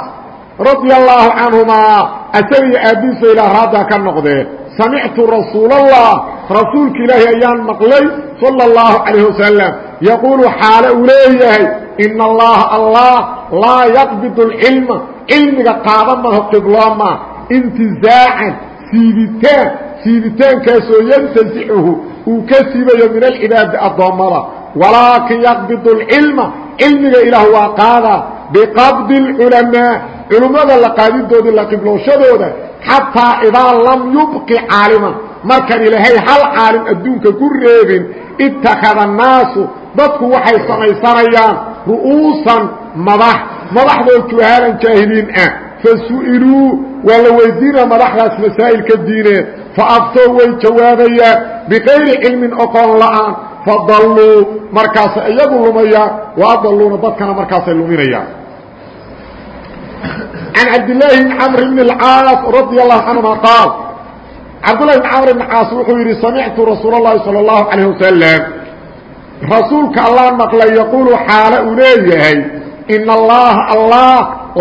[SPEAKER 1] radia allaahu canhumaa asaga iyo aabbiiso ilaa raaddaa ka noqdeen samictu rasuulallah. Rasuulka ilaahi ayaan maqlay sala allahu calayh wasalam yaquulu xaale uu leeyahay ina allaha allah laa yaqbidu alcilma cilmiga qaada maho qiblooma intizaacan siibitaan siibitaankaasoo yantasicuhu uu ka siibayo min alcibaadi addoommada. Walaakin yaqbidu alcilma cilmiga ilaah waa qaadaa biqabdi alculamaa culummada la qaadidoodii la qiblooshadooda xataa idaa lam yubqi caaliman. Markaan ilaahay hal caalim adduunka ku reebin ittakhada annaasu dadku waxay samaysanayaan ru'uusan madax. Madaxdoo juhaalan jaahiliin ah. Fa su'iluu waa la weydiinaa madaxdaas masaa'ilka diineed fa aftoo way jawaabayaan bikayri cilmin oqon la'aan fadalluu markaasay iyagu lumayaan wa adalluuna dadkana markaasay luminayaan can cabdilaahi bni camr bni اlcaas radia allahu canhuma qaal cabdullahi bni camr bni caas wuxuu yidhi samictu rasuul اllahi salى اllahu calayh wasalam rasuulka allah maqlay yaquulu xaale uu leeyahay ina allaha allah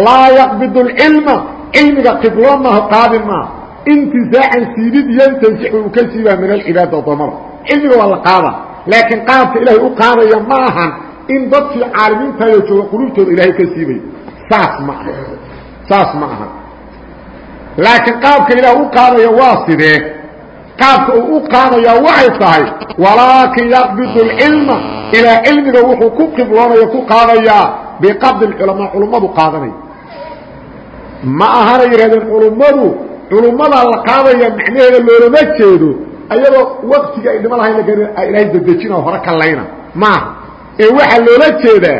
[SPEAKER 1] laa yaqbid اlcilma cilmiga qiblo maho qaadi maa intizaacan siibid yantazixu uu ka siibaa min alcibaada adoomada cilmiga waa la qaada laakiin qaabka ilaahay u qaadaya ma ahan in dadkii caalimiintayo jooga qulubtooda ilaahay ka siibayo saas ma aha saas ma aha. Laakiin qaabka ilaah u qaadaya waa sidee? Qaabka uu u qaadayaa waxay tahay walaakin yaqbidu اlcilma ilaa cilmiga wuxuu ku qibloonaya ku qaadayaa biqabdi اculamaa culummadu qaadanaya ma ahana yidhahdeen culummadu culummadaa la qaadaya macnaheeda loolama jeedo ayadoo waktiga ay dhima lahayn ilaahay dedejina hore kallayna maaha ee waxaa loola jeedaa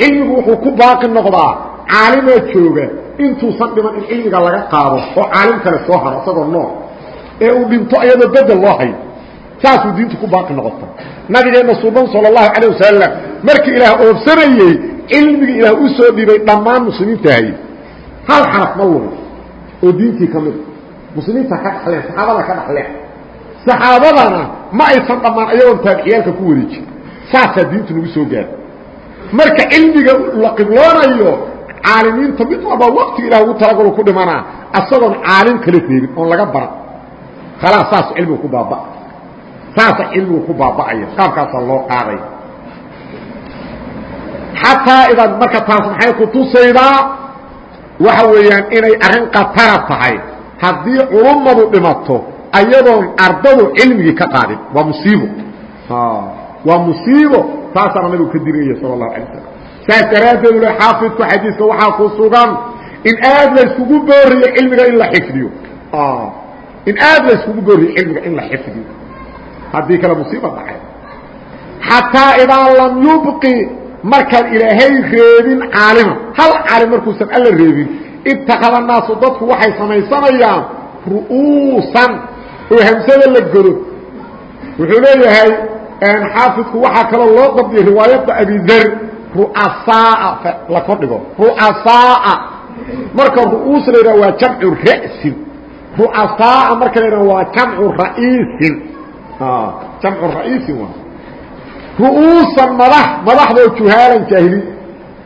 [SPEAKER 1] cilmigu wuxuu ku baaqi noqdaa caalimaa jooga intuusan dhiman in cilmiga laga qaado oo caalim kale soo haro isagoo nool ee uu dhinto iyadoo bedel loo hayo saasuu diintu ku baaqi noqota nabigeenna suuban sala allahu calayh wasalam markii ilaah oobsanayey cilmigii ilaah u soo dhibay dhammaan muslimiinta hayey hal xaraf ma lugo oo diintii ka mida muslimiinta ka dhaxleen saxaabada ka dhaxleen. Saxaabadana ma aysan dhammaan ayagoon taabiciyaalka ku wareejin. Saasaa diintu nagu soo gaara marka cilmiga la qibloonayo caalimiinta mid walba waktiga ilah ugu talagalo ku dhimanaa asagoon caalim kala reebin oon laga baran. Khalaas saas cilmigu ku baaba saasa cilmigu ku baaba'aya qaabkaasaa loo qaadaya. Xataa idan marka taas maxay ku tusaydaa waxa weeyaan inay arrin khatara tahay. Haddii culummadu dhimato ayadoon ardadu cilmigii ka qaadin waa musiibo. Waa musiibo taasaana nabigu ka diraya sal اlahu alay slam saas daraaddeed le xaafidku xadiiska waxaa ku sugan in aad la iskugu booriyo cilmiga in la xifdiyo. In aad la iskugu booriyo cilmiga in la xifdiyo. Haddii kale musiiba dhacay xataa idaa lam yubqi markaan ilaahay reebin caalima. Hal caalim markuusan alla reebin. Itakada naasu dadku waxay samaysanayaan ru'uusan. Oo hamsada la godo wuxuu leeyahay xaafidku waxaa kaloo loo dabdiyay riwaayadda abidar ru'asaaa la kordhigo? Ru'asaaa marka ru'uus la yidhaha waa jamcu ra'sin. Ru'asaaa marka la yidhaha waa jamcu ra'iisin. Jamcu ra'iisin waa. Ru'uusan madax madaxdoo juhaalan jaahili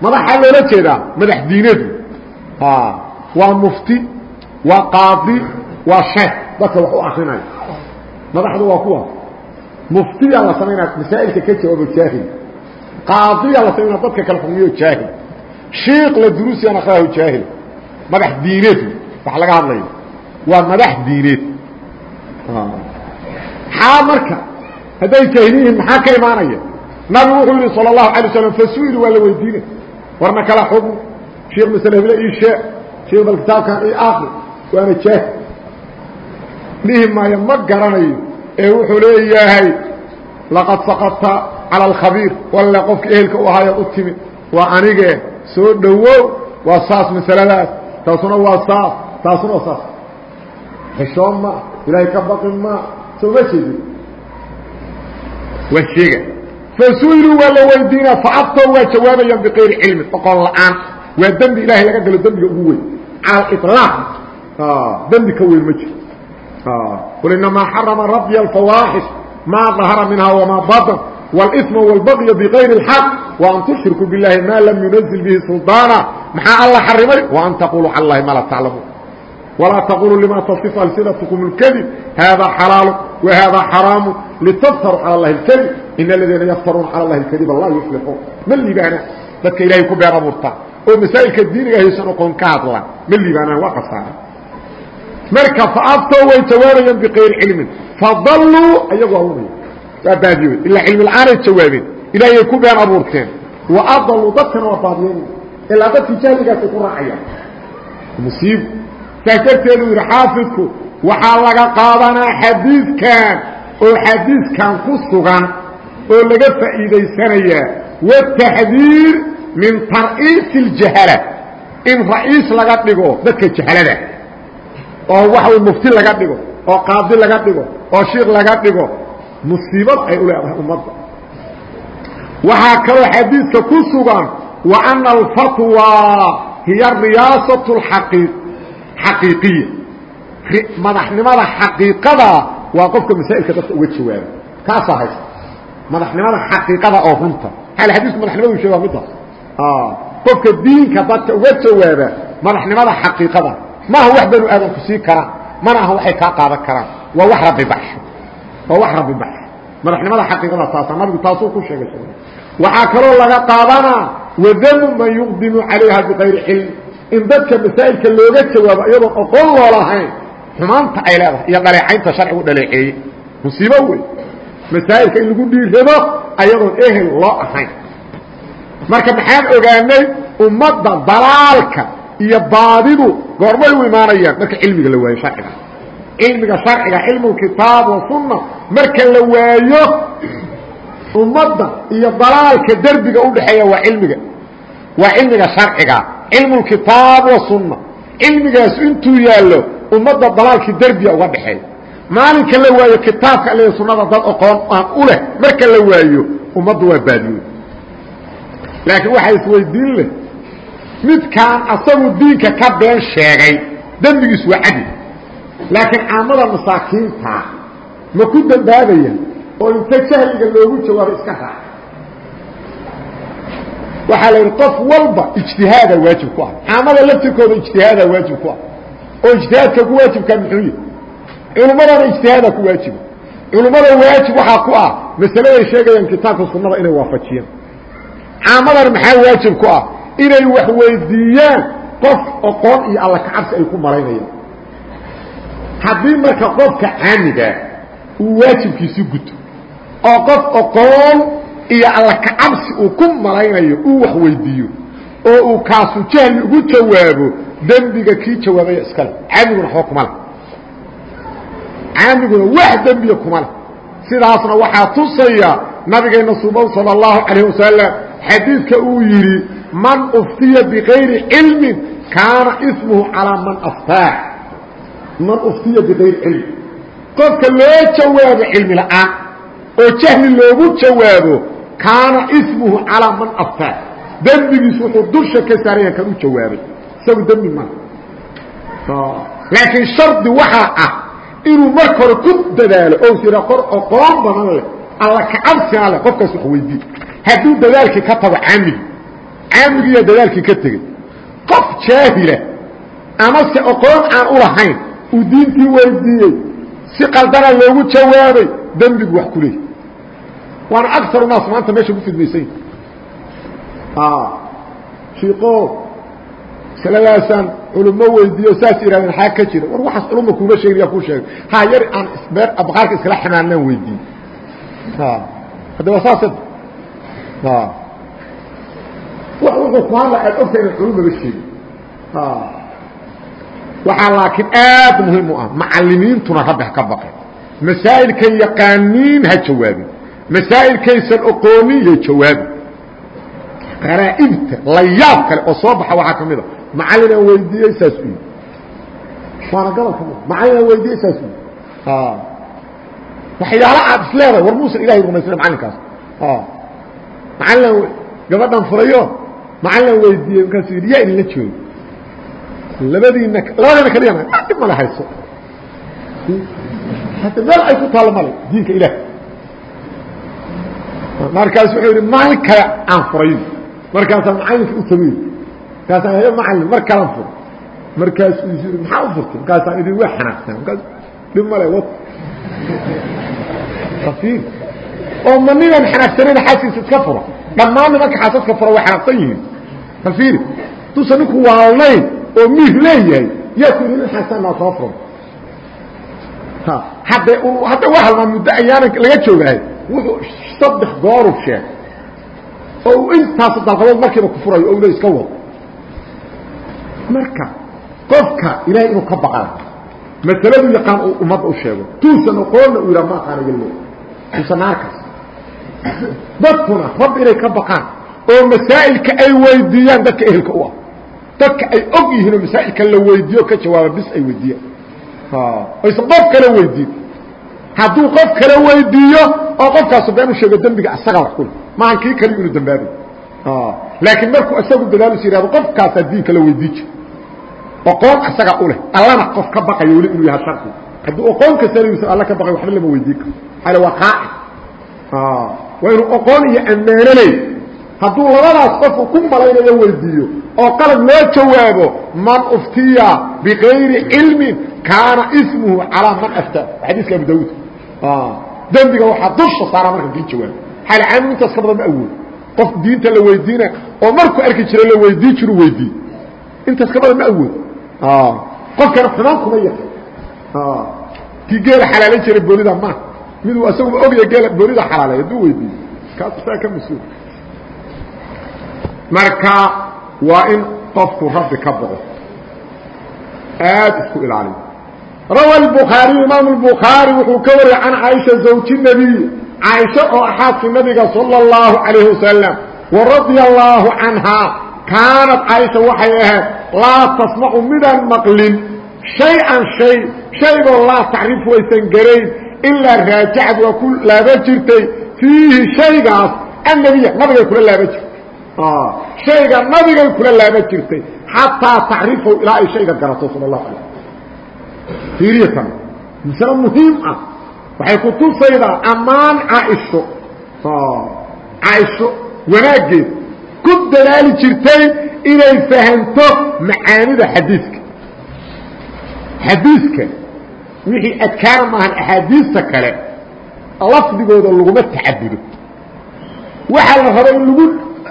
[SPEAKER 1] madaxaa loola jeedaa madax diinadu waa mufti waa qaadi waa sheekh. Dadka wax u akrinaya madaxdu waa kuwa. Muftiyaa la samaynaa masaa'ilka ka jawaabo jaahil qaadiyaa la samaynaa dadka kala xukmiyo jaahil shiik la duruusiyan akraahu jaahil madax diineed wax laga hadlayo waa madax diineed xaa marka hadday jaahil yihiin maxaa ka imaanaya nabigu wuxuu yihi salى الlahu alay waslam fasu'il waa la weydiinay warna kala xukm shiik masle heble ii shee shiik bal kitaabkan io akri waana jaahil dhihi maayo ma garanayo ee wuxuu leeyahay laqad saqadta calى alkhabiir walle qofka ehelka u ahaayo u timid waa anigee? Soo dhowow. Waa saas masaladaas. Taasuna waa saas. Taasuna waa saas. Xishoon ma ilaahay ka baqin ma. Soo ma jeedin waa sheega. Fasu'iluu waa la weydiinaa faabtoo waa jawaabayaan bikayri cilmin oqon la'aan. Waa dembi ilaahay laga galo dembiga ugu weyn. Cala aliطlaaq ah, dembi ka weyn ma jiro. Ah, qul inamaa xarama rabbiya alfawaaxish maa dahara minha wamaa badan wاlإثma wاlbagya bغayri الxaq وan tushrikuu biاllahi ma lam yunazil bihi sulطaana maxaa alla xarimay وan taquluu calى اllahi ma la taclamuun walaa taquluu lima taصif alsinatkum اlkdib hada xalaalu wahada xaraamu litaftaruu calى اllahi اlkdib in aladiina yaftaruuna calى اllahi اlkadiba laa yuflixuun ma liibaana dadka ilahay ku been abuurtaa oo masaa'ilka diiniga haysan oqon ka hadlaan ma liibaanaan waa qasaara marka faaftow way jawaabayaan bikayri cilmin fadalluu ayagoo waa baadiyood ilaa cilmi la'aanay jawaabeen. Ilaahayay ku been abuurteen. Wa adaluu dadkana waa baadiyeena ilaa dadkii jahligaasay ku raacayaan musiibo saas darteedu yidhi xaafidku waxaa laga qaadanaa xadiidkan oo xadiidkan ku sugan oo laga faa'iidaysanayaa. Wataxdiir min tar'iisi اljahala in ra'iis laga dhigo dadka jahalada. Oo waxa mufti laga dhigo oo qaadi laga dhigo oo shiik laga dhigo musiibad ay u leedahay ummadda. Waxaa kaloo xadiidka ku sugan wa ana alfatwa hiya riyaasat اaqii xaqiiqiya. Madaxnimada xaqiiqada waa qofka masaa'ilka dadka uga jawaaba kaasaa haysta. Madaxnimada xaqiiqada oo runta. Hal xadiisku madaxnimadu sheega middaas qofka diinka dadka uga jawaaba madaxnimada xaqiiqada. Maaha wax banu aadamku sii karaan mana aha waxay kaa qaadan karaan. Waa wax rabbi baxsho waa wax rabbi baxsho madaxnimada xaqiiqada taasa nabigu taasuu ku sheegay waxaa kaloo laga qaadanaa wadamu man yuqdimu calayha bikayri cilm. In dadka masaa'ilka looga jawaabo iyadoon oqon loo lahayn xumaanta ay leedahay iyo dhaleecaynta sharcigu dhaleeceeyey. Musiibo wey masaa'ilka in lagu dhiirado ayadoon ehel loo ahayn. Marka maxaan ogaanay ummadda dalaalka iyo baadidu goormay u imaanayaan marka cilmiga cilmiga sharciga cilmu kitaab wa sunna marka la waayo ummadda iyo dalaalka derbiga udhaxeeya waa cilmiga waa cilmiga sharciga cilmu kitaab wa sunna. Cilmigaas intuu yaallo ummadda dalaalkii derbiga uga dhaxeeya maalinka la waayo kitaabka alle sunnada dad oqoon aan u leh marka la waayo ummaddu waa baadiyood laakiin waxaa isweydiin leh midkaan asagu diinka ka been sheegay dembigiis waa cadi laakiin caamada masaakiinta ma ku dembaabayaan oo inta jahliga loogu jawaabo iska raaca waxaa la yidhi qof walba ijtihaada waajib ku ah. Caamada laftirkooda ijtihaada waajib ku ah. Oo ijtihaadka ku waajibkaa muxuu yahy culummadana ijtihaada ku waajiba culummada waajib waxaa ku ah masaladay sheegayaan kitaabka sunnada inay waafajiyaan. Caamadan maxaa waajib ku ah? Inay wax weydiiyaan qof oqoon iyo alla kacabsi ay ku malaynayaan haddii marka qofka caamigaa uu waajibkiisi guto oo qof oqoon iyo alla kacabsi uu ku malaynayo uu wax weydiiyo oo uu kaasu jahli ugu jawaabo dembiga kii jawaabaya iskale caamiguna waxba kuma le caamiguna wax dembiya kuma leh. Sidaasna waxaa tusaya nabigeenna suban salى اllahu calayh wasalam xadiidka uu yidhi man uftiya bikayri cilmin kaana ismuhu calaa man aftaa man uftiya bikayri cilmi. Qofka loo jawaabo cilmi la'aan oo jahli loogu jawaabo kaana ismuhu calaa man aftaa dembigiis wuxuu dusha ka saaraya kan u jawaabay. Isagu dembi maa laakiin shardi waxaa ah inuu marka hore ku dadaalo oo sira qor aqoon badan leh alla kacabsina leh qofkaas wax weydii hadduu dadaalkii ka tago caamigi caamigiiyaa dadaalkii ka tegey qof jaahila ama se aqoon aan u lahayn uu diintii weydiiyey si qaldana loogu jawaabay dembigu wax ku leeyahy waana agaru naas maanta meesha ku fidmaysan shiiqo masaladaasaan culummo weydiiyo saas ihahdeen xaa ka jira war waxaas culumma kuuma sheegin yaa kuu sheegay ha yar aan beer baqaarka iskala xamaanaan weydiiye hadda waa saas wuxuu ku hadla aad ogta inaan culumaba sheegin waxaa laakiin aad muhiim u ah macalimiintuna rabbi ka baqeen. Masaa'ilkay yaqaaniin ha jawaabin. Masaa'ilkaysan oqoonin yay jawaabin. Qaraa'ibta la yaab kale oo soo baxa waxaa ka mid a macallin aan weydiiyey saas u yii waana gobolka macallin aan weydiiyey saas u yii waxyaala aad is leedahay war muusan ilahay rumaysana macallinkaas. Macallin gabadhan furayo macallin aan weydiiyey markaasuu yidhi yaa idinla joogo labadiina labadiina kaliya dhib male hayso hata meel ay ku taallo male diinka ilaah. Markaas wuxuu yidhi maalin kale aan furayn. Markaasaa macallinka u tagiy markaasaan he macallin mar kalan fur markaasuu is yidhi maxaa u furtay? Markaasaan idin waa xanaaqsan. Markaas dhib male wad kafiir oo ma ninaan xanaaqsanayna xaaskiisa iska fura dhammaan nimanka xaasaska fura way xanaaqsan yihiin. Kafiiri duusan ninku waalnayn oo miir leeyahay yaa ku yidhi nin xasanaa soo furan hadda waa halmaa muddo ayaana laga joogahay wuxuu saddex gooru sheeg oo intaas dalqadood markiiba ku furayo o le iska wado. Marka qofka ilahay inuu ka baqaa masaladu yaqaan uu ummadda u sheego. Tuusan aqoonna uu yidhaha ma aqaana iga loo tuusan naarkaas dadkuna rabbi inay ka baqaan oo masaa'ilka ay weydiiyaan dadka ehelka u ah dadka ay og yihiin oo masaa'ilka la weydiiyo ka jawaaba bis ay weydiiyaan aysan qof kale weydiin hadduu qof kale weydiiyo oo qofkaasu been u sheego dembiga asagaa wax kule maahan kii kali inuu dambaabay laakiin markuu isagu dadaalus yihahdo qofkaasaa diinka la weydii jir oqoon isaga u leh. Allana qof ka baqayo weli inuu yahay shardi hadduu oqoon kasanayuusan alla ka baqay waxba lama weydiin karo. Ale waa qaaci waa inuu oqoon iyo ammaano leey hadduu labadaas qofku ku malaynayo weydiiyo oo qalab loo jawaabo man uftiya bikayri cilmin kaana ismuhu calaa man aftaa xadiiska abu daawuud dembiga waxaa dusha saaraa marka kii jawaabo. Xaali caamigu intaas ka badan ma awood. Qof diinta la weydiina oo markuu arki jira la weydii jiru weydii intaas ka badan ma awood. Qofkana xumaan kuma yahay kii geela xalaalayn jiray boolida ma. Miduu asaguba ogya geela boolida xalaalay hadduu weydiiyo. Kaas isaga ka mas'uul marka waa in qofku rabbi ka boqo aad isku ilaaliyo rawa الbukhaariyu imaam الbukhaari wuxuu ka wariyay can caaisha zawji الnabiy caaisha oo axaadki nabiga salى الlahu عalayه wasalam waradia الlahu canhaa kaanad caaisha waxay ahayd laa tasmacu midaan maqlin shay-an shay shaygoo laa tacrifu aysan garayn ilaa raajacad waa ku laaba jirtay fiihi shaygaas annabiya nabigay kula laaba jirtay shayga nabigay kula laaba jirtay xataa tacrifahu ilaa ay shayga garato sal اlahu alay fiiriyatan masale muhiim ah waxay ku tusaydaa ammaan caaisho caaisho wanaaggeed ku dadaali jirtay inay fahanto macaanida xadiiska xadiiska wixii adkaar maahan axaadiista kale lafdigooda laguma tacabudo waxaa la rabo in lagu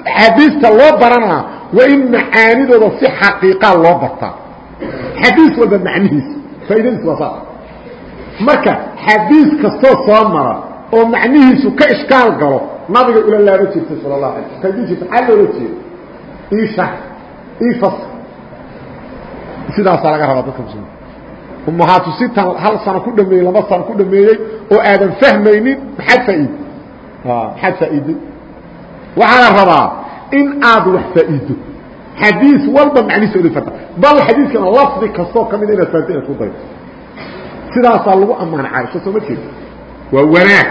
[SPEAKER 1] axaadiista loo baranaa waa in macaanidooda si xaqiiqaa loo bartaa xadiis walba macnihiisa faaidadiis waa saas. Marka xadiis kastoo soo mara oo macnihiisu ka ishkaal galo nabiga ula laaba jirtay sal اlahu alay sl kadii jirta maxaa loola jeeda ii shax ii fas sidaasaa laga rabaa dadka muslimiin ummahaatu sitan hal sano ku dhameeyey laba sano ku dhameeyey oo aadan fahmaynin maxaad faa'iiday maxaad faa'iiday waxaana rabaa in aad wax faa'iido xadiis walba macnihiisa fata bal xadiiskana lafdi kastoo ka mida inaad fahamto inaad ku daydo sidaasaa lagu ammaana caaisha soo ma jeedo waa wanaag.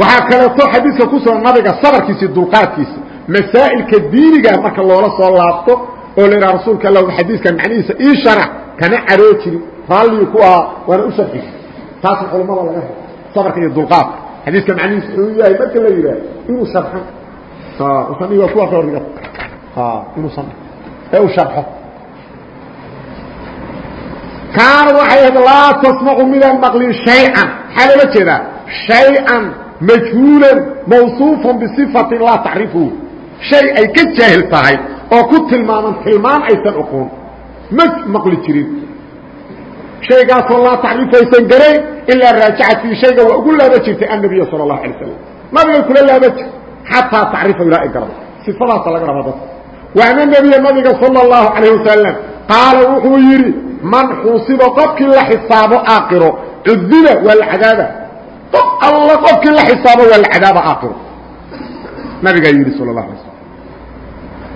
[SPEAKER 1] Waxaa kaleeto xadiiska ku sugan nabiga sabarkiisi dulqaadkiisa masaa'ilka diiniga marka loola soo laabto oo la yidhaha rasuulka alla xadiiskan macnihiisa ii sharax kama caroo jirin raalligii ku ahaa waana u sharxi. Taasna culammada laga helo sabarka iyo dulqaadka xadiiska macnihiisa wuxuu yahay marka la yidhaah inuu sharxo. Usan waa kuwa horiga inuusan ee u sharxo. Kaanad waxay ahayd laa tasmacu midaan maqlin shay-an. Maxaa loola jeedaa? Shay-an majhuulan mawsuufan bisifatin laa tacrifuhu shay ay ka jaahil tahay oo ku tilmaaman tilmaan aysan oqoon. Ma maqli jirin shaygaasoo laa tacrifu aysan garayn ilaa raajacat fii shayga waa ugu laaba jirtay annabiya sala allahu alay slam nabigay kula laaba jir xataa tacrifa ilaa ay garado sifadaasa laga raba dadka. Waana nebiya nabiga sala allahu calayh wasalam qaala wuxuu yidhi man xusiba qofkii la xisaabo aakiro cudiba waa la cadaaba. Qof alla qofkii la xisaabo waa la cadaaba aakiro. Nabigaa yidhi sala اlahu alay slam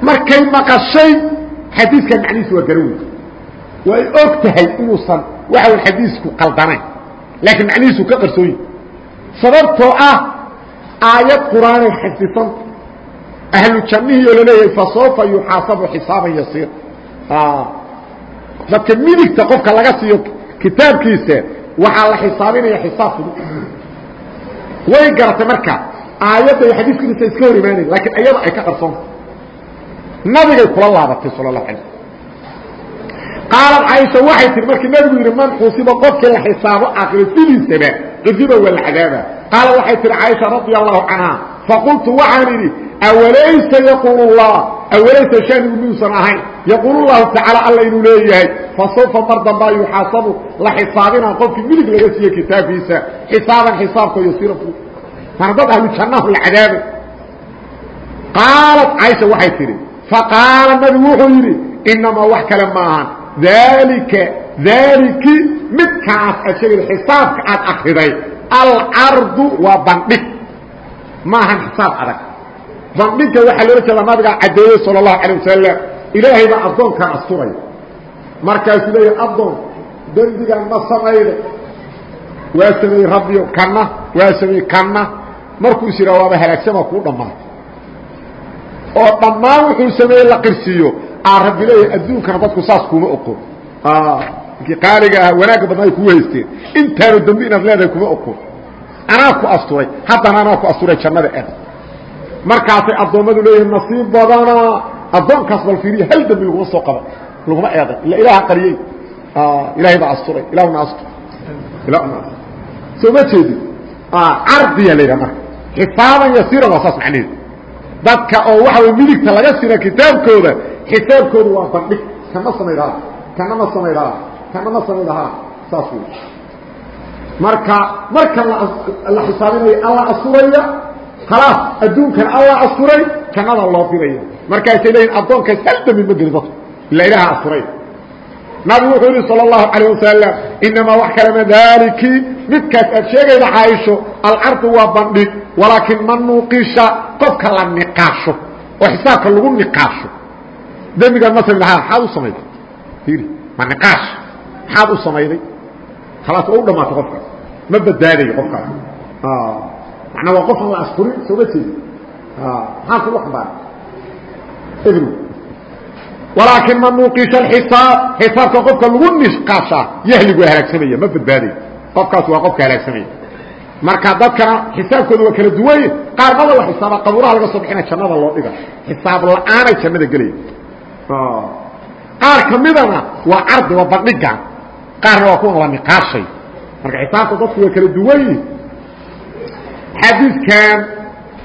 [SPEAKER 1] markay maqashay xadiiska macnihiis waa garan wey way og tahay inuusan waxa wn xadiisku qaldanayn laakiin macnihiisu ka qarsooyi sababtoo ah aayad qur'aanay xifdisanta ahlu jannihii oo la leeyahay fasawfa yuxaasabu xisaaban yasiir. Dadka midigta qofka laga siiyo kitaabkiisa waxaa la xisaabinaya xisaab fudud. Way garatay marka aayadda iyo xadiisku inaysa iska hor imaanayn laakiin ayada ay ka qarsoonta nabigay kula laabatay sal اlahu alay qaalad caaisha waxay tihi markii nabigu yidhi man xusiba qofkii la xisaabo aakhiro sidiisaba cudiba waa la cadaaba. Qaala waxay tihi caaisha radia allahu canha faqultu waxaan idhi awalaysa yaquul اllah awalaysa shanigu miyuusan ahayn. Yaquul اllahu tacaala alla inuu leeyahay fasawfa mar dambaa yuxaasabu la xisaabinaa qofkii midig laga siiye kitaabkiisa xisaaban xisaabka yasiira mana dad ahlu jannahu la cadaabay qaalad caaisha waxay tidhi faqaala nabigu wuxuu yidhi inamaa wax kale ma ahan daalika daaliki midkaas aad sheegayda xisaabka aad akriday alcardu waa bandhig maahan xisaab adag bandhigga waxaa loola jeeda nabigaa caddeeyey sala allahu calay wasalam ilaahay baa addoonkan asturaya markaasuu leeyahy addoon dembigan ma samayda waa sameeyey rabbiyo kanna waa sameeyey kanna markuu is yidhaha waaba halaagsama kuu dhammaatay oo dhammaan wuxuu sameeyey la qirsiiyo rabbi leeyahay adduunkana dadku saas kuma oqon inkii qaaliga ah wanaagga badna ay kuu haysteen intaanu dambi inaad leedahay kuma oqon anaa ku asturay. Haddana anaa ku asturay jannada ah markaasay addoommadu leeyihiin nasiib badana addoonkaas bal fiiriya hal dambi laguma soo qaba laguma eeday. Ila ilaaha qariyey. Ilaahay baa asturay. Ilaahuna astur ilaahuna astur soo ma jeedin. Cardiya la yidhaha marka xisaaban yasiira waa saas macnaheedu. Dadka oo waxa way midigta laga sina kitaabkooda xisaabkooda waa bandhig kana samaydaha kana ma samaydaha kana ma samaydaha saas wey marka marka la xisaabinayo alla asuraya khalaas adduunkan alla asuray jannada loo diraya markaasay leeyihin addoonkaas hal dambi ma geli dadku ila ilaaha asuray nabigu wuxuu yihi salى الlahu عalيه wasalam inamaa wax kalema daaliki midkaas aad sheegayda caaisho alcardu waa bandhig walaakin man nuuqisha qofka la niqaasho oo xisaabka lagu niqaasho dembigaan ma samayd maxaad u samayday? Ma niqaash maxaad u samayday? Khalaas waa u dhamaatay qofkaas ma badbaadayo qofkaas macnaa waa qofan la asturin soo ma jeedi maxaa kugu xambaaray ebr walaakin man nuuqisha xisaab xisaabka qofka lagu niqaashaa yahligu halaagsamaya ma badbaadayo qofkaas waa qofka halaagsamaya. Marka dadkana xisaabkooda waa kala duwanye qaarnada la xisaaba qabuuraha laga soo bixina jannada loo dhiga. Xisaab la'aanay jannada gelaya qaar kamidana waa cardi waa bandhigan qaarna waa kuwan la niqaashay marka xisaabta dadku waa kala duwan yihin xadiidkan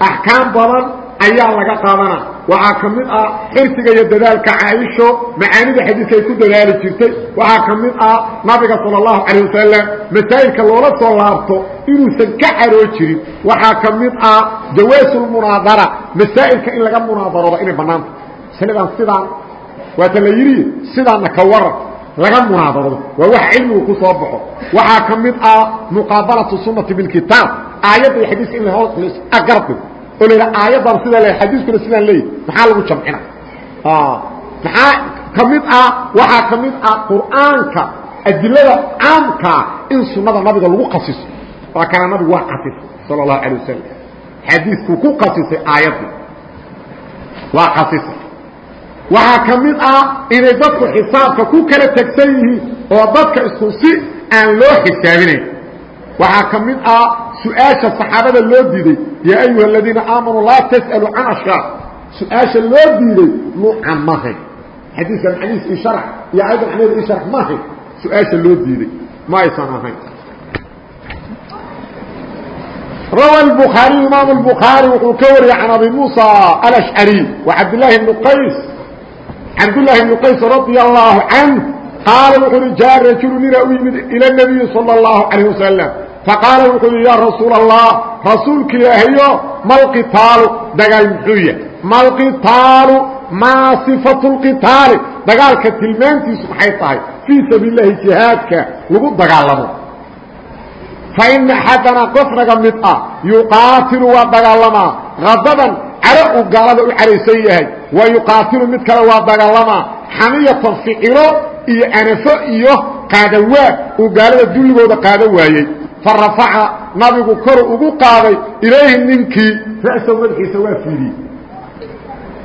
[SPEAKER 1] axkaam badan ayaa laga qaadana waxaa ka mid ah xirsiga iyo dadaalka caaisho macaanida xadiidka ay ku dadaali jirtay waxaa ka mid ah nabiga sal اlahu calيه wasalam masaa'ilka loola soo laabto inuusan ka caroo jirin waxaa ka mid ah jawaasulmunaadara masaa'ilka in laga munaadarooda inay bannaanta masaladan sidaan waata la yidhi sidaana ka waran laga munaadaro waa wax cilmigu ku soo baxo. Waxaa ka mid ah muqaabalatu sunati bilkitaab aayadda iyo xadiiska in dhigo oo la yidhaha aayaddan sidaa le xadiiskuna sidaan leeyahy maxaa lagu jamcina? Maxaa ka mid ah waxaa ka mid ah qur'aanka adilada caamkaa in sunnada nabiga lagu qasiso waa kana nabigu waa qasisay sala allahu alay wasalam xadiiskuu ku qasisay aayaddii waa qasisay waxaa ka mid ah inay dadku xisaabka ku kala tegsan yihiin oo dadka isku si aan loo xisaabinayn waxaa ka mid ah su-aasha saxaabada loo diiday yaa ayuha aladiina aamanuu laa tas'aluu can ashyaa su-aasha loo diiday nuucan mahay xadiiska macnihiis ii sharax iyo aayadda macnaheeda ii sharax mahay su-aasha loo diiday ma aysan ahayn rawa الbخaariي imaam الbخaarي wuxuu ka wariyey can abi muسى alأشcري وcabdاللahi بن qays cabdاللahi بن qays radي الlahu عanه qaala wuxuu uhi jaa rajulu nina u yimid ilى النabiyi salى الlahu عalيه wasaلم faqaala wuxuu yihi ya rasuul الlah rasuulka ilaahayo malqitaalu dagaal muxuu yahay malqitaalu maa صifaة الqitaali dagaalka tilmaantiisu maxay tahay fii sabiil الlahi jihaadka lagu dagaalamo faina axadana qof naga mid ah yuqaatilu waa dagaalamaa hadaban caro uu gaalada u caraysan yahay. Wa yuqaatilu mid kale waa dagaalamaa xamiyatan ficilo iyo anafo iyo qaadawaa uu gaalada dulligooda qaada waayey. Fa rafaca nabigu koru ugu qaaday ilayhi ninkii ra'sahu madaxiisa waa fiidiyey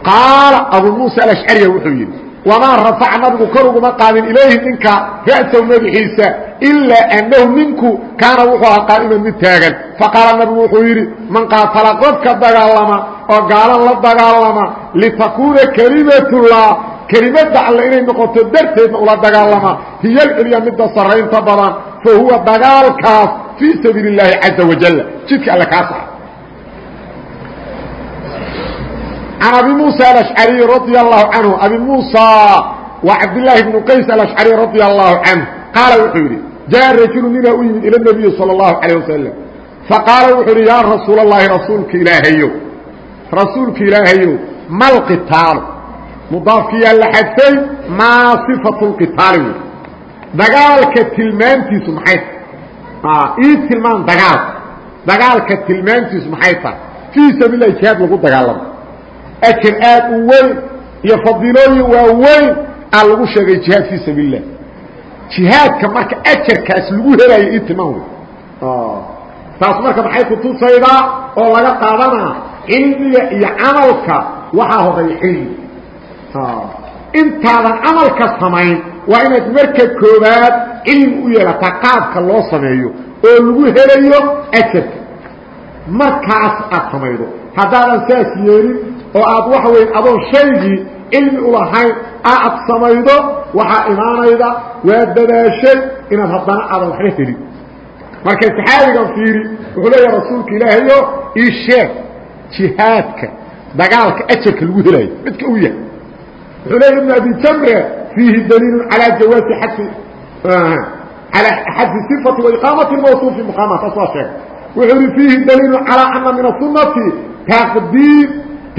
[SPEAKER 1] qaala abuu muusa alashcariya wuxuu yidhi wamaa rafaca nabigu kor uguma qaadin ilayhi ninka ra'sahu madaxiisa ilaa annahu ninku kaana wuxuu ahaa qaa'iman mid taagan. Faqaala nabigu wuxuu yidhi man qaatala qofka dagaalama oo gaalan la dagaalama litakuuna kelimatullah kelimadda alle inay noqoto darteedna ula dagaalama. Hiyo alculya midda sarraynta badan fa huwa dagaalkaas fii sabiili اllaahi caza wajal jidka alle kaa saxa can abi muسى aلأشعري radي الlahu canهu abi muسى waa cabdاللahi بن qays aلأشعري radي الlahu canه qaala wuxuu yidhi jaءa rajulu ninaa u yimid ilى النabiyi salى الlahu عalيه wasaلم faqaala wuxuu yidhi yaa rasuul الlahi rasuulka ilaahayow rasuulka ilaahayow mal qitaalu mudaafkiyaa la xadfay maa صifaة اlqitaali wey dagaalka tilmaantiisu maxay tahay ii tilmaan dagaalka dagaalka tilmaantiisu maxay tahay fii sabiil lah jihaad lagu dagaalamo ajir aad u weyn iyo fadiilooyin waaweyn aa lagu sheegay jihaad fii sabiil lah jihaadka marka ajarkaas lagu helayo ii tilmaan wey taas marka maxay kutusaydaa oo laga qaadanaa cilmiga iyo camalka? Waxaa horreeya cilmi intaadan camalka samayn waa inaad marka koobaad cilmi u yeelataa qaabka loo sameeyo oo lagu helayo ajarka markaas aad samaydo. Haddaadan saas yeelin oo aad waxa weyn adoon shaygii cilmi ulahayn aad samaydo waxaa imaanayda waad dadaashay inaad haddana aadan waxba helin. Marka saxaabigan fiiri wuxuu leeyaha rasuulka ilaahayo ii sheeg jihaadka dagaalka ajarka lagu helayo midka u yahay. Wuxuu leeyahy ibnu abi jamre fiihi daliilu calaa jawaasi xadfi alaa xadfi sifati waiqaamati mawsuufi muqaama taas waa sheegay. Wuxuu yihi fiihi daliilu calaa ana min asunati taqdiim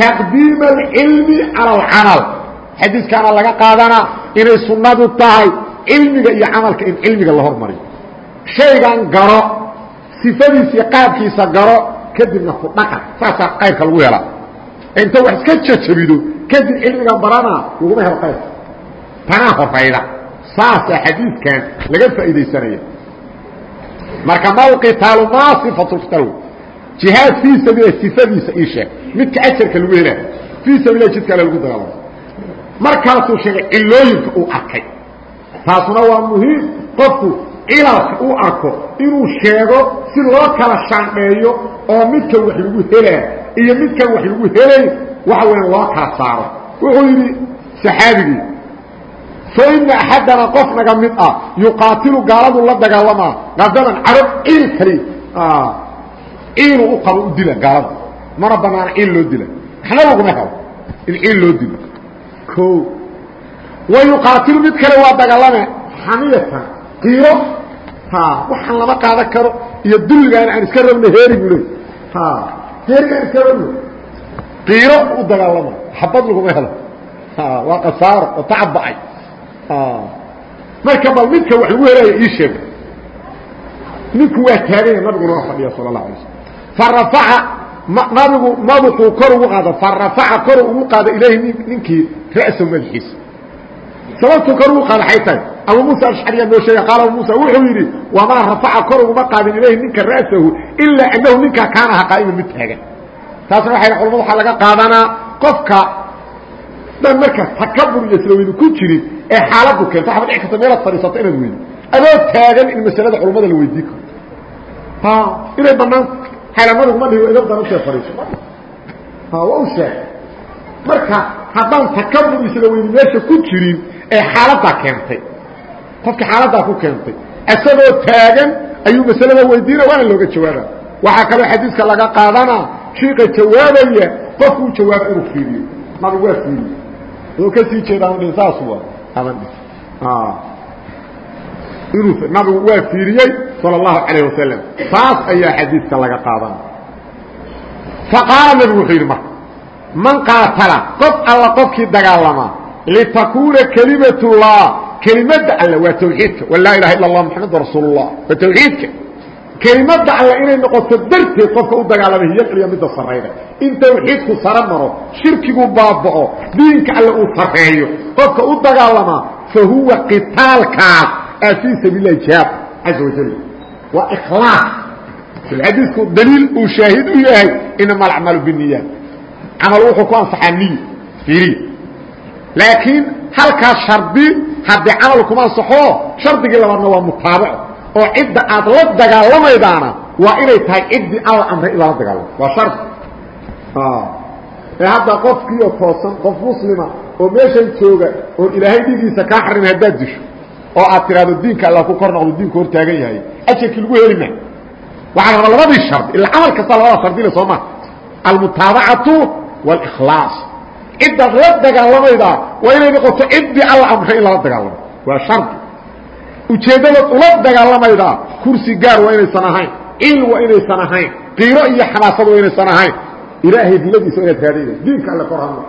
[SPEAKER 1] taqdiima alcilmi calى alcamal xadiiskaana laga qaadanaa inay sunnadu tahay cilmiga iyo camalka in cilmiga la hormariyo shaygan garo sifadiisa iyo qaabkiisa garo kadibna ku dhaqan saasaa qaybka lagu helaa inta wax iska jajabido kadib cilmigan barana laguma helo qaybka tanaa horayda saasaa xadiidkan laga faa'iidaysanaya marka malqitaalu maa sifatu qitaal jihaad fii sabiila sifadiisa ii sheeg. Midka ajarka lagu helaa fii sabiila jidka ale lagu dagaalamo markaasuu sheegay cilooyinka uu arkay. Taasuna waa muhiim qofku cilalka uu arko inuu sheego si loo kala shaandheeyo oo midkan wax lagu helaa iyo midkan wax lagu helay waxa weya loo kala saaro. Wuxuu yidhi saxaabigii faina axadana qof naga mid ah yuqaatilu gaaladu la dagaalamaa qadaman caro ciil kali ciilu u qabo u dila gaalada. Mana banaana ciil loo dila. Waxna laguma helo in ciil loo dilo o wa yuqaatilu mid kale waa dagaalame xamiyatan qiiro. Waxaan lama qaadan karo. Iyo dulligaan aan iska rabno heeri buu leey heerigaan iska rabno. Qiiro u dagaalama xabad laguma helo. Waa kasaaro oo tacab ba'ay marka bal midka wax lagu helaya ii sheeg. Ninku waa taaganya nabiguna waa fadhiya sala اlahu alay slm farafaca nabigu madaxuu kor ugu qaado farafaca kor ugu qaado ilayhi ninkii ra'sahu madaxiisa sababtuu kor ugu qaada ay tahay abu muusa ashcariya noo sheega qaala abu muusa wuxuu yidhi wamaa rafaca kor uguma qaadin ilayhi ninka ra'sahu ilaa annahu ninkaa kaana aha qaa'iman mid taagan. Taasna waxay culamadu waxaa laga qaadanaa qofka dhan marka takabur iyo isla weyni ku jirin ee xaaladdu keento waxba dhici karta meelaad fadhiisato inaad weydo. Adoo taagan in masalada culammada la weydii karo. Inay banaanta xaylanaduguma dhihi idab danantee fadhiiso. Waa u sheeg marka haddaan takabur isla weyni meesha ku jirin ee xaaladdaa keentay qofkii xaaladdaa ku keentay isagoo taagan ayuu masalada weydiina waana looga jawaaba waxaa kaloo xadiiska laga qaadanaa shiika jawaabaya qofkuu jawaaba inuu fiiriyo. Nabigu waa fiiriye adoo ka sii jeeda dhin saas wa aban dhi inuu nabigu waa fiiriyey salى الlahu عalayه wasalam taas ayaa xadiiska laga qaadana faqaala nabigu wuxuu yidhi marka man qaatala qof alla qofkii dagaalamaa litakuuna kelimat الlah kelimada alle waa tawxiidka laa ilaha ila اlah mxamadu rasuul الlah waa tawxiidka kelimada alle inay noqoto darteed qofka u dagaalamay hiyo celiya midda sarayda in tawxiidku sare maro shirkigu baaba'o diinka alle uu sareeyo qofka u dagaalamaa fa huwa qitaalkaas aa fii sabiil lah jihaad caza wajal waa ikhlaas xadiisku daliil uu shaahid u yahay inama alacmalu biniyaat camal wuxuu ku ansaxaa niy fiiriya laakiin halkaas shardi haddii camal kuma ansaxo shardigii labaadna waa mutaabaco oo cidda aad la dagaalamaydaana waa inay tahay ciddii alla amray in lala dagaalamo. Waa shardi ee hadda qofkiioo toosan qof muslima oo meeshan jooga oon ilaahay dhigiisa kaa xarimay haddaad disho oo aad tidhaahdo diinka alla ku kor noqdo diinku hor taagan yahay ajarkii lagu heli ma waxaa rabaa labadii shardi ila camal kasta labada shardile soo ma almutaabacatu wاlkhlaas ciddaad la dagaalamaydaa waa inay noqoto ciddii alla amray in lala dagaalamo waa shardi ujeeddadaad ula dagaalamaydaa kursi gaar waa inaysan ahayn cil waa inaysan ahayn qiiro iyo xamaasad waa inaysan ahayn ilaahay diladiisa inaad raadayda diinka alle kor hano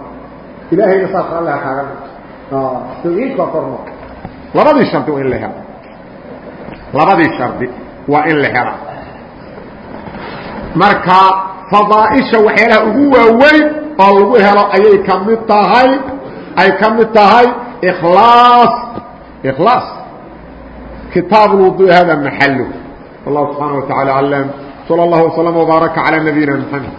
[SPEAKER 1] ilaahayna saas alle ha kaaga tawxiidka korno labadii shardi waa in la hela labadii shardi waa in la hela marka fadaaisha waxyaalaha ugu waaweyn oo lagu helo ayay ka mid tahay ay ka mid tahay ikhlaas ikhlaas kitaab lwudu hada maxalu wallahu subxaana wa taعala aclam salى اllah وsلم وbaaraka calى nabiyina mxamed